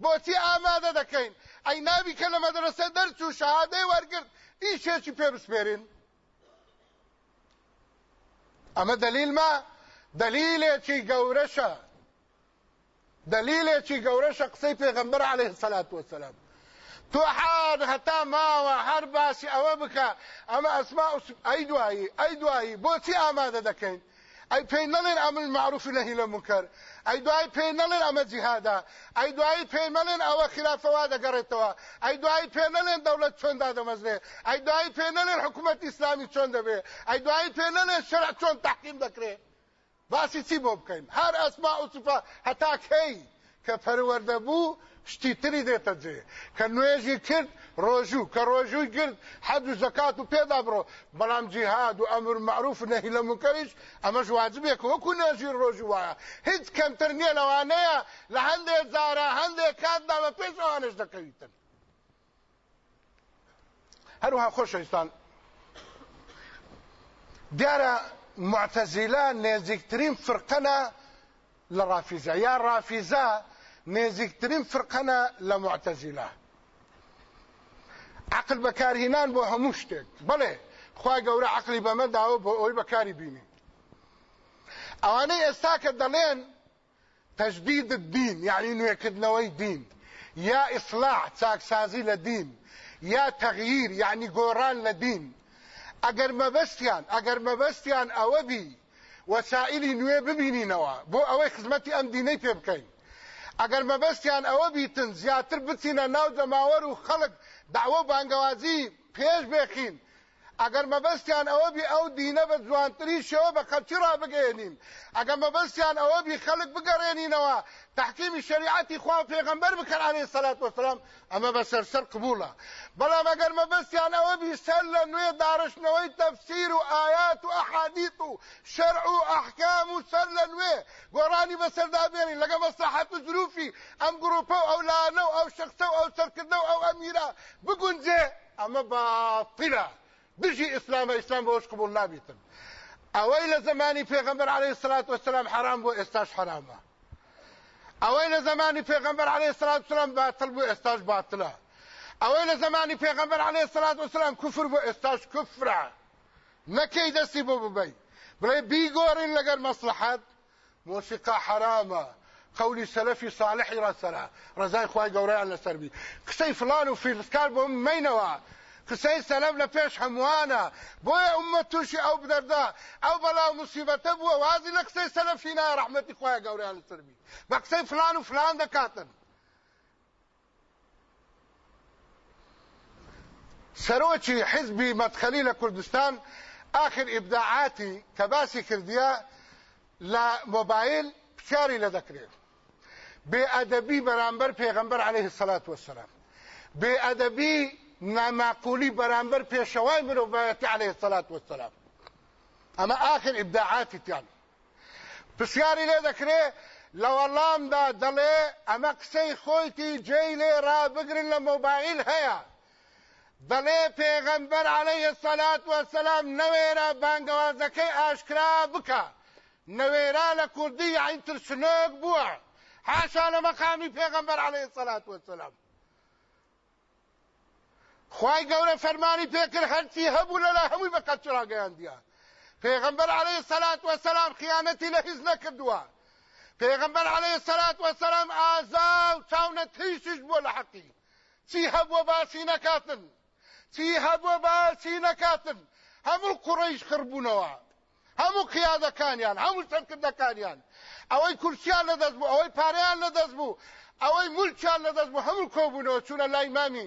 دکین بو چی آماده دکین ای نابی که لمدرسه درس و چی پی بسپیرین اما دلیل ما؟ دلیل چی گورشه دلیلێکی گەورەشە قسەی پێغمبەر عليه الصلاة والسلام تەوحید هەتا ماوە هەر باسی ئەوە بکە ئەمە ئەسما ئەی دوایی ئەی دوایی بۆچی ئامادە دەکەین؟ ئەی پێی نەڵێن ئەمر معروف نەهی لە منکر ئەی دوای پێی نەڵێن ئەمە جیهادا ئەی دوایی پێی نەڵێن ئەوە خلافەوا دەگەڕێتەوە ئەی دوایی پێ نەڵێن دەوڵەت چۆن دادەمەزرێ ئەی دوایی پێ نەڵێن حکوومەت ئیسلامی چۆن دەبێ ئەی دوایی پێ نەڵێن شەرع چۆن تحقیم دەکرێت باسی چی بۆ بکەین هەر ئەسما و سوفا هەتا کەی کە پەروەەردە شتی تری دێتە جێ کە نوێژی کرد ڕۆژوو کە ڕۆژووی کرد حەد و زەکات و پێدا بڕۆ بەڵام جیهاد و ئەمر معروف نەهی لە منکەریش ئەمەش واجبێک وەکو نێژی ڕۆژی وایە هیچ کەمتر نییە لەوانەیە لە هەندێک زارە هەندێک کاتدا بە پێش ئەوانش دەکەویتن هەروها خۆشەویستان دیارە معتەزیلا نێزیکترین فرقەنە لە ڕافیزە یا ڕافیزە نێزیکترین فرقەنە لە معتەزیلا عقل بەکارهێنان بۆ هەموو شتێک. بڵێ خی گەورە عقلی بەمە داوە بۆ ئەوی بەکاری بینی ئەوانەی ئێستا کە دەڵێن تجدید الدین یعنی نوێکردنەوەی دین یا ئیصلاح چاکسازی لە دین یا تغییر یعنی گۆڕان لە دین. ئەگەر مەبەستیان ئەگەر مەبەستیان ئەوە بی وەسائلی نوێ ببینینەوە بۆ ئەوەی خزمەتی ئەم دینەی پێ بکەین. ئەگەر مەبەستیان ئەوە بیتن زیاتر بچینە ناو جەماوەر و خەڵک داوە بانگەوازی پێش بێخین. ئەگەر مەبەستیان ئەوە بی ئەو دینە بە جوانتری شەوە بە خەلکی ڕابگەێنین ئەگەر مەبەستیان ئەوە بی خەڵک بگەڕێنینەوە تحکیمی شریعتی خوا پێغەمبەر بکەن عەلەیهی سەلات وەسەلام ئەمە بە سەرسەر قبوڵە بەڵام ئەگەر مەبەستیان ئەوە بی سەر لە نوێ داڕشتنەوەی تەفسیر و ئايات و ئەحادیث و شەرع و ئەحکام و سەر لە نوێ گۆڕانی بەسەردا بێنین لەگە مەسلحەت و ظروفی ئەم گروپە و ئەو لانە و ئەو شخصە و ئەو سەرکردە و ئەو ئەمیرە دژی ئیسلامە ئیسلام بۆش قبول نابیتن ئەوەی لە زمانی پێغەمبەر عەلەیهی السەلات وەسەلام حرام بۆ ئێستاش حرامە ئەوەی لە زمانی پێغەمبەر عەلەیهی السەلات وەسەلام باتڵ بوو ئێستاش باتڵە ئەوەی لە زمانی پێغەمبەر عليه سلات وسلام کوفر بۆ ئێستاش کوفرە نەکەی دەستی بۆ ببەی بڵێ بیگۆڕین لەگەر مەسلحەت موسیقا حرامە قولی سەلەفی صالحی ڕەسەرە ڕزای خوای گەورەیان لەسەربی قسەی فلان و فیلسکار بۆ مینەوە قسەی سەلەف لە پێش هەمووانە. بۆیە ئومە تووشی ئەو بدەردا ئەو بەڵاو موسیبەتە بووە وازی لە قسەی سەلەفی نا ڕەحمەتی خوای گەورەیان لەسەربی بە فلان و فلان دەکاتن. سەرۆکی حزبی کوردستان آخر ئیبداعاتی کە باسی کردیە لە مۆبایل پکاری لە دەکرێت. بەرامبەر پێغەمبەر عليه الصلاة والسلام بێئەدەبی نامعقولی بەرامبەر پێشەوای مرۆڤایەتی عليه الصلاة والسلام. ئەمە آخر ئیبداعاتی تیان. پرسیاری لێ دەکرێت لە وەڵامدا دەڵێ ئەمە قسەی خۆیتی جێی لێ ڕابگرن لە مۆبایل هەیە. دەڵێ پێغەمبەر عليه الصلاة والسلام نەوێرە بانگەوازەکەی ئاشکرا بکە. نەوێرا لە کوردی یعنی ترسنۆک بووە. حاشا لە مەقامی پێغەمبەر عليه الصلاة والسلام. خی گەورە فەرمانی پێکرد هەرچی هەبوو لەلا هەمووی بە قەچراگەیاندیە پێغەمبەر عليه الصلاة والسلام خیانەتی لە هیچ نەکردووە. پێغەمبەر عليه الصلاة والسلام ئازا و چاونە تریشش بووە لە حەقی. چی هەبووە باسی نەکاتن؟ چی هەبووە باسی نەکاتن؟ هەموو قوڕیش خربوونەوە. هەموو قیادەکانیان هەموو سەرکردەکانیان. ئەوەی کورسیان لەدەست بوو ئەوەی پارەیان لەدەست بوو ئەوەی مولکیان لەدەست بوو هەموو کۆبوونەوە. چوونە لای مامی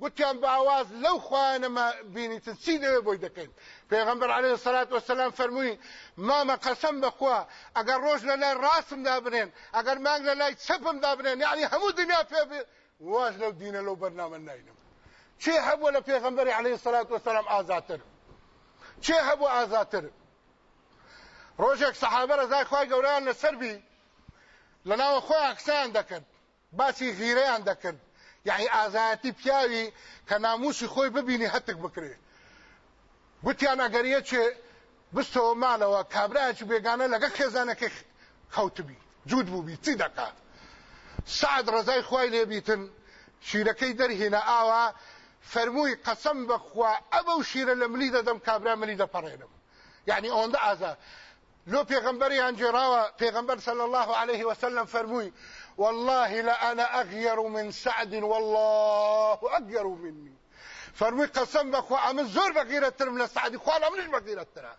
گوتیان بە ئاواز لەو خوانەمە بینیتن چی دەوێ بۆی دەکەین؟ پێغمبەر عليه الصلاة والسلام فەرمووی مامە قەسەم بخوا ئەگەر ڕۆژ لە لای ڕاستمدا بنێن ئەگەر مانگ لە لای چەپمدا بنێن یعنی هەموو دنیا پێ واش لەو دینە لەو بەرنامە ناینم چێ هەبووە لە پێغمبەری عليه الصلاة والسلام ئازاتر؟ چێ هەبوو ئازاتر؟ ڕۆژێک سەحابە ڕزای خوای گەورەیان لەسەربی لەناوە خۆیان قسەیان دەکرد باسی غیرەیان دەکرد. یعنی ئازایەتی پیاوی کە ناموسی خۆی ببینی هەتک بکرێ. گوتیان ئەگەریە چێ بستەوە ماڵەوە کابراایکی بێگانە لەگە خێزانەکەی خەوتبی جوود بووبی چی دەکات سعد ڕزای خوای لێبیتن شیرەکەی دەرهێنە ئاوا فەرمووی قەسەم بەخوا ئەبە و شیرە لە ملی دەدەم کابرا ملی دەپەڕێنم. یعنی ئەوەندە ئازا. لو پیغمبری انجراوا پیغمبر صلى الله عليه وسلم فرموي والله لأنا أغير من سعد والله أغير مني. فرموي قسم بخوا أما زور بغيرة ترم لسعد خوال أمنش بغيرة ترى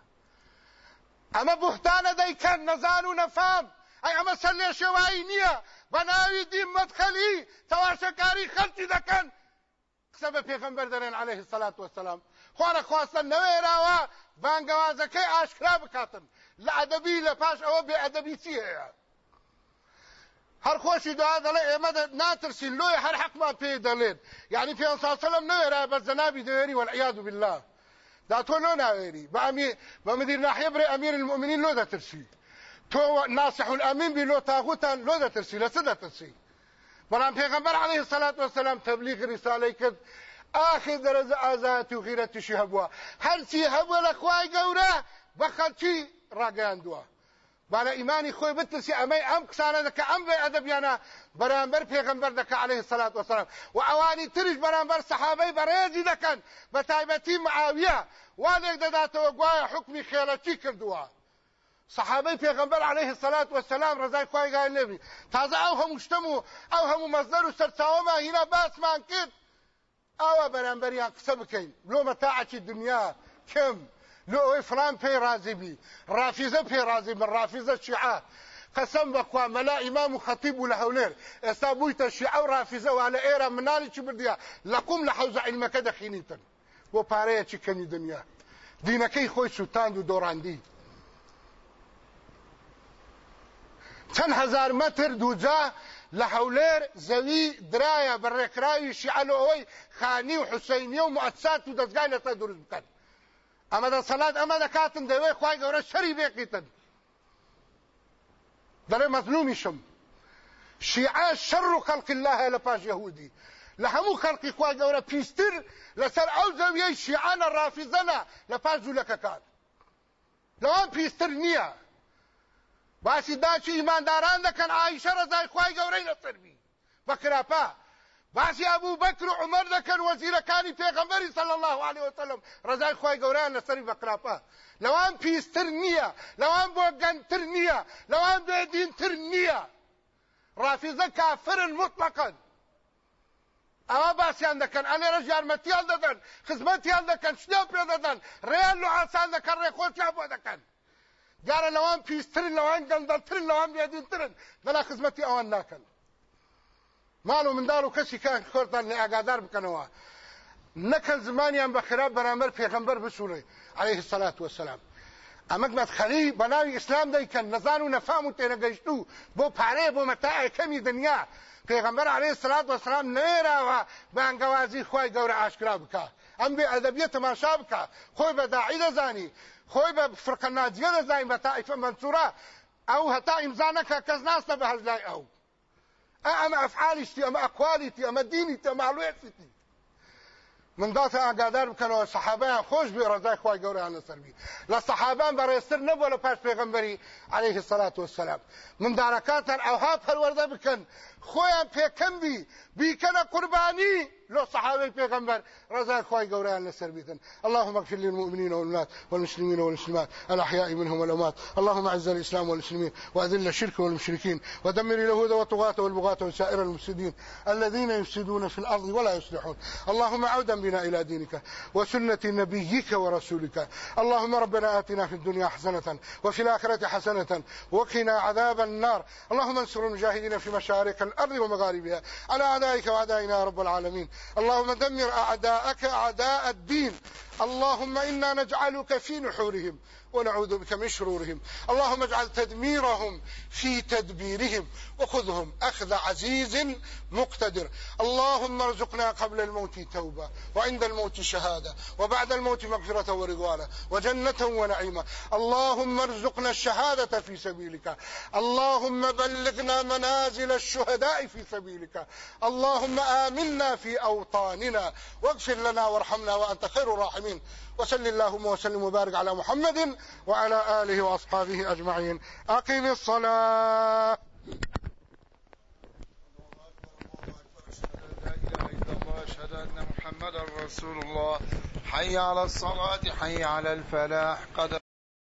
أما بهتان دي كان نزان نفام أي أما سلي شوائي نية بناوي دين مدخلي. تواشكاري خلطي دكان. قسم پیغمبر درين عليه الصلاة والسلام. خوانا خواستن نويراوا بانگوازەکەی ئاشکرا بکاتن لە ئەدەبی لە پاش ئەوە بێ ئەدەبی چی هەر خۆشی دعا دەڵێ ئێمە ناترسین لۆی هەر حەقمان پێ دەڵێن یعنی پێ ساسەلم نوێرا بە زەنابی دەوێری والعیاذ بالله. دا تۆ لۆ ناوێری بە مدیر ناحیە برێ ئەمیر المؤمنین لۆ دەترسی تۆ ناصح الأمين بلو تاغوتان لۆ دەترسی لە چ دەترسی بەڵام پێغەمبەر عليه الصلاة والسلام تبلیغ رسالەی کرد. آخر درجة ئازاتی و غیرەتیشی هەبووە هەرچی هەبووە لە خوای گەورە بە خەڵکی بالە ئیمانی خۆی بترسی ئەمەی ئەم قسانە دەکە ئەم بێ ئەدەبیانە بەرامبەر پێغمبەر دەکە عليه سلات وسلام و ئەوانی تریش بەرامبەر سەحابەی بەڕێزی دەکەن بە تایبەتی معاویە. وانێک دەداتەوە گوایە حکمی خێڵەتی کردووە؟ صحابي عليه الصلاة والسلام رضای خوای گای لێبی. تازە ئەو هەموو شتم و ئەو هەموو مەزدەر و سەرچاوەمە هینا باسمان کرد. ئەوە بەرامبەریان قسە بکەین. لۆ مەتاعەکی دنیا لۆ ئەوەی فلان پێی رازی بی ڕافیزە پێی رازی من ڕافیزە شیعە قسم بخوا مەلا ئیمام و خەتیب و لە هەولێر ئێستا بوویتە شیعە و ڕافیزە و لە ئێرە مناڵی چی بردیە لەقوم لە حەوزە عیلمەکە دەخینیتن بۆ پارەیەکی کەنی دنیا دینەکەی خۆی سووتاند و دۆڕاندی چەند هزار مەتر دووجا لە هەولێر زەوی درایە بەڕێکراوی شیعلەوەی خانی و حوسینیە و مؤسسات و دەستگای لەسەر دروست بکەن ئەمە دەسەڵات ئەمە دەکاتن دەوێ خی گەورە شەری بێقیتن دەڵێ مەزلومیشم شیعە شەڕ و خەڵقی الله لە پاش یەهودی لە هەموو خەڵقی خوا گەورە پیستر لەسەر ئەو زەویەی شیعانە ڕافیزەنە لە پاش جوولەکەکان. لەوان پیستر نییە. باسی داچی ئیمانداران دەکەن ئایشە ڕزای خوای گەورەی لەسەربی بە کراپا. باسی ئەبوو بەکر و عمەر دەکەن وەزیرەکانی پێغەمبەری صلی الله عليه وسلم. ڕزای خۆی گەوریان لەسەری بەقراپە لەوان پیستر نییە لەوان بۆ گەنتر نییە لەوان بێدینتر نییە ڕافیزە کافرن مطلقن ئەوە باسییان دەکەن ئەلێرە ژارمەتیان دەدەن خزمەتیان دەکەن شتێ پێ دەدەن ڕێیان و ئاسان دەکەن ڕێ خۆشیان بۆ دەکەن جارە لەوان پیسترن لەوان گەندەترن لەوان بێدینترن بەلا خزمەتی ئەوان ناکەن ماڵ و منداڵ و کەسی کان خۆتان لێ ئاگادار بکەنەوە. نەکە زمانیان بە خراپ بەرامبەر پێغەمبەر بسوڵێ عليه الصلاة والسلام ئەمەک مەدخەلی بەناوی ئیسلام دەیکەن نەزان و نەفام و تێنەگەیشت و بۆ پارەیە بۆ مەتاعی کەمی دنیا. پێغەمبەر عليه الصلاة والسلام نێراوە بانگەوازی خی گەورە ئاشکرا بکە. ئەم بێ ئەدەبیە تەماشا بکە. خۆی بە داعی دەزانی خۆی بە فرقە ناجیە دەزانی بە تائیفە منسوورە ئەو هەتا ئیمزا نەکە کەس ناستە بە هەزلای ئەو. ئەمە ئەفعالیشتی ئەمە ئەقوالیتی ئەمە دینیتی ئەمە معلوێتی من داتە ئاگادار بکەنەوە سەحابەیان خۆش بێ ڕزای خی گەوریان لەسەربی لە سەحابان بەڕێستر نەبووە لە پاش پێغمبەری عليه الصلاة والسلام. من دارەکاتان ئەوها پەروەردە بکەن خۆیان پێکەم بی بیکەنە قوربانی لو صحابي پیغمبر رضا خوي قوران لسر بيتن اللهم اغفر للمؤمنين والمؤمنات والمسلمين والمسلمات. الأحياء منهم والاموات اللهم أعز الإسلام والمسلمين وأذل الشرك والمشركين ودمر اليهود والطغاة والبغاة وسائر المفسدين الذين يفسدون في الأرض ولا يصلحون. اللهم عودا بنا إلى دينك وسنة نبيك ورسولك. اللهم ربنا آتنا في الدنيا حسنة وفي الآخرة حسنة وقنا عذاب النار. اللهم انصر المجاهدين في مشارق الأرض ومغاربها. على اعدائك وأعدائنا يا رب العالمين. اللهم دمر أعداءك أعداء الدين. اللهم إنا نجعلك في نحورهم ونعوذ بك من شرورهم. اللهم اجعل تدميرهم في تدبيرهم وخذهم أخذ عزيز مقتدر. اللهم ارزقنا قبل الموت توبة وعند الموت شهادة وبعد الموت مغفرة ورضوانة وجنة ونعيمة اللهم ارزقنا الشهادة في سبيلك. اللهم بلغنا منازل الشهداء في سبيلك. اللهم آمنا في أوطاننا واغفر لنا وارحمنا وأنت خير الراحمين. وصل اللهم وسلم وبارك على محمد وعلى آله وأصحابه أجمعين. أقم الصلاة. أشهد أن محمد رسول الله. حي على الصلاة حي على الفلاح. قد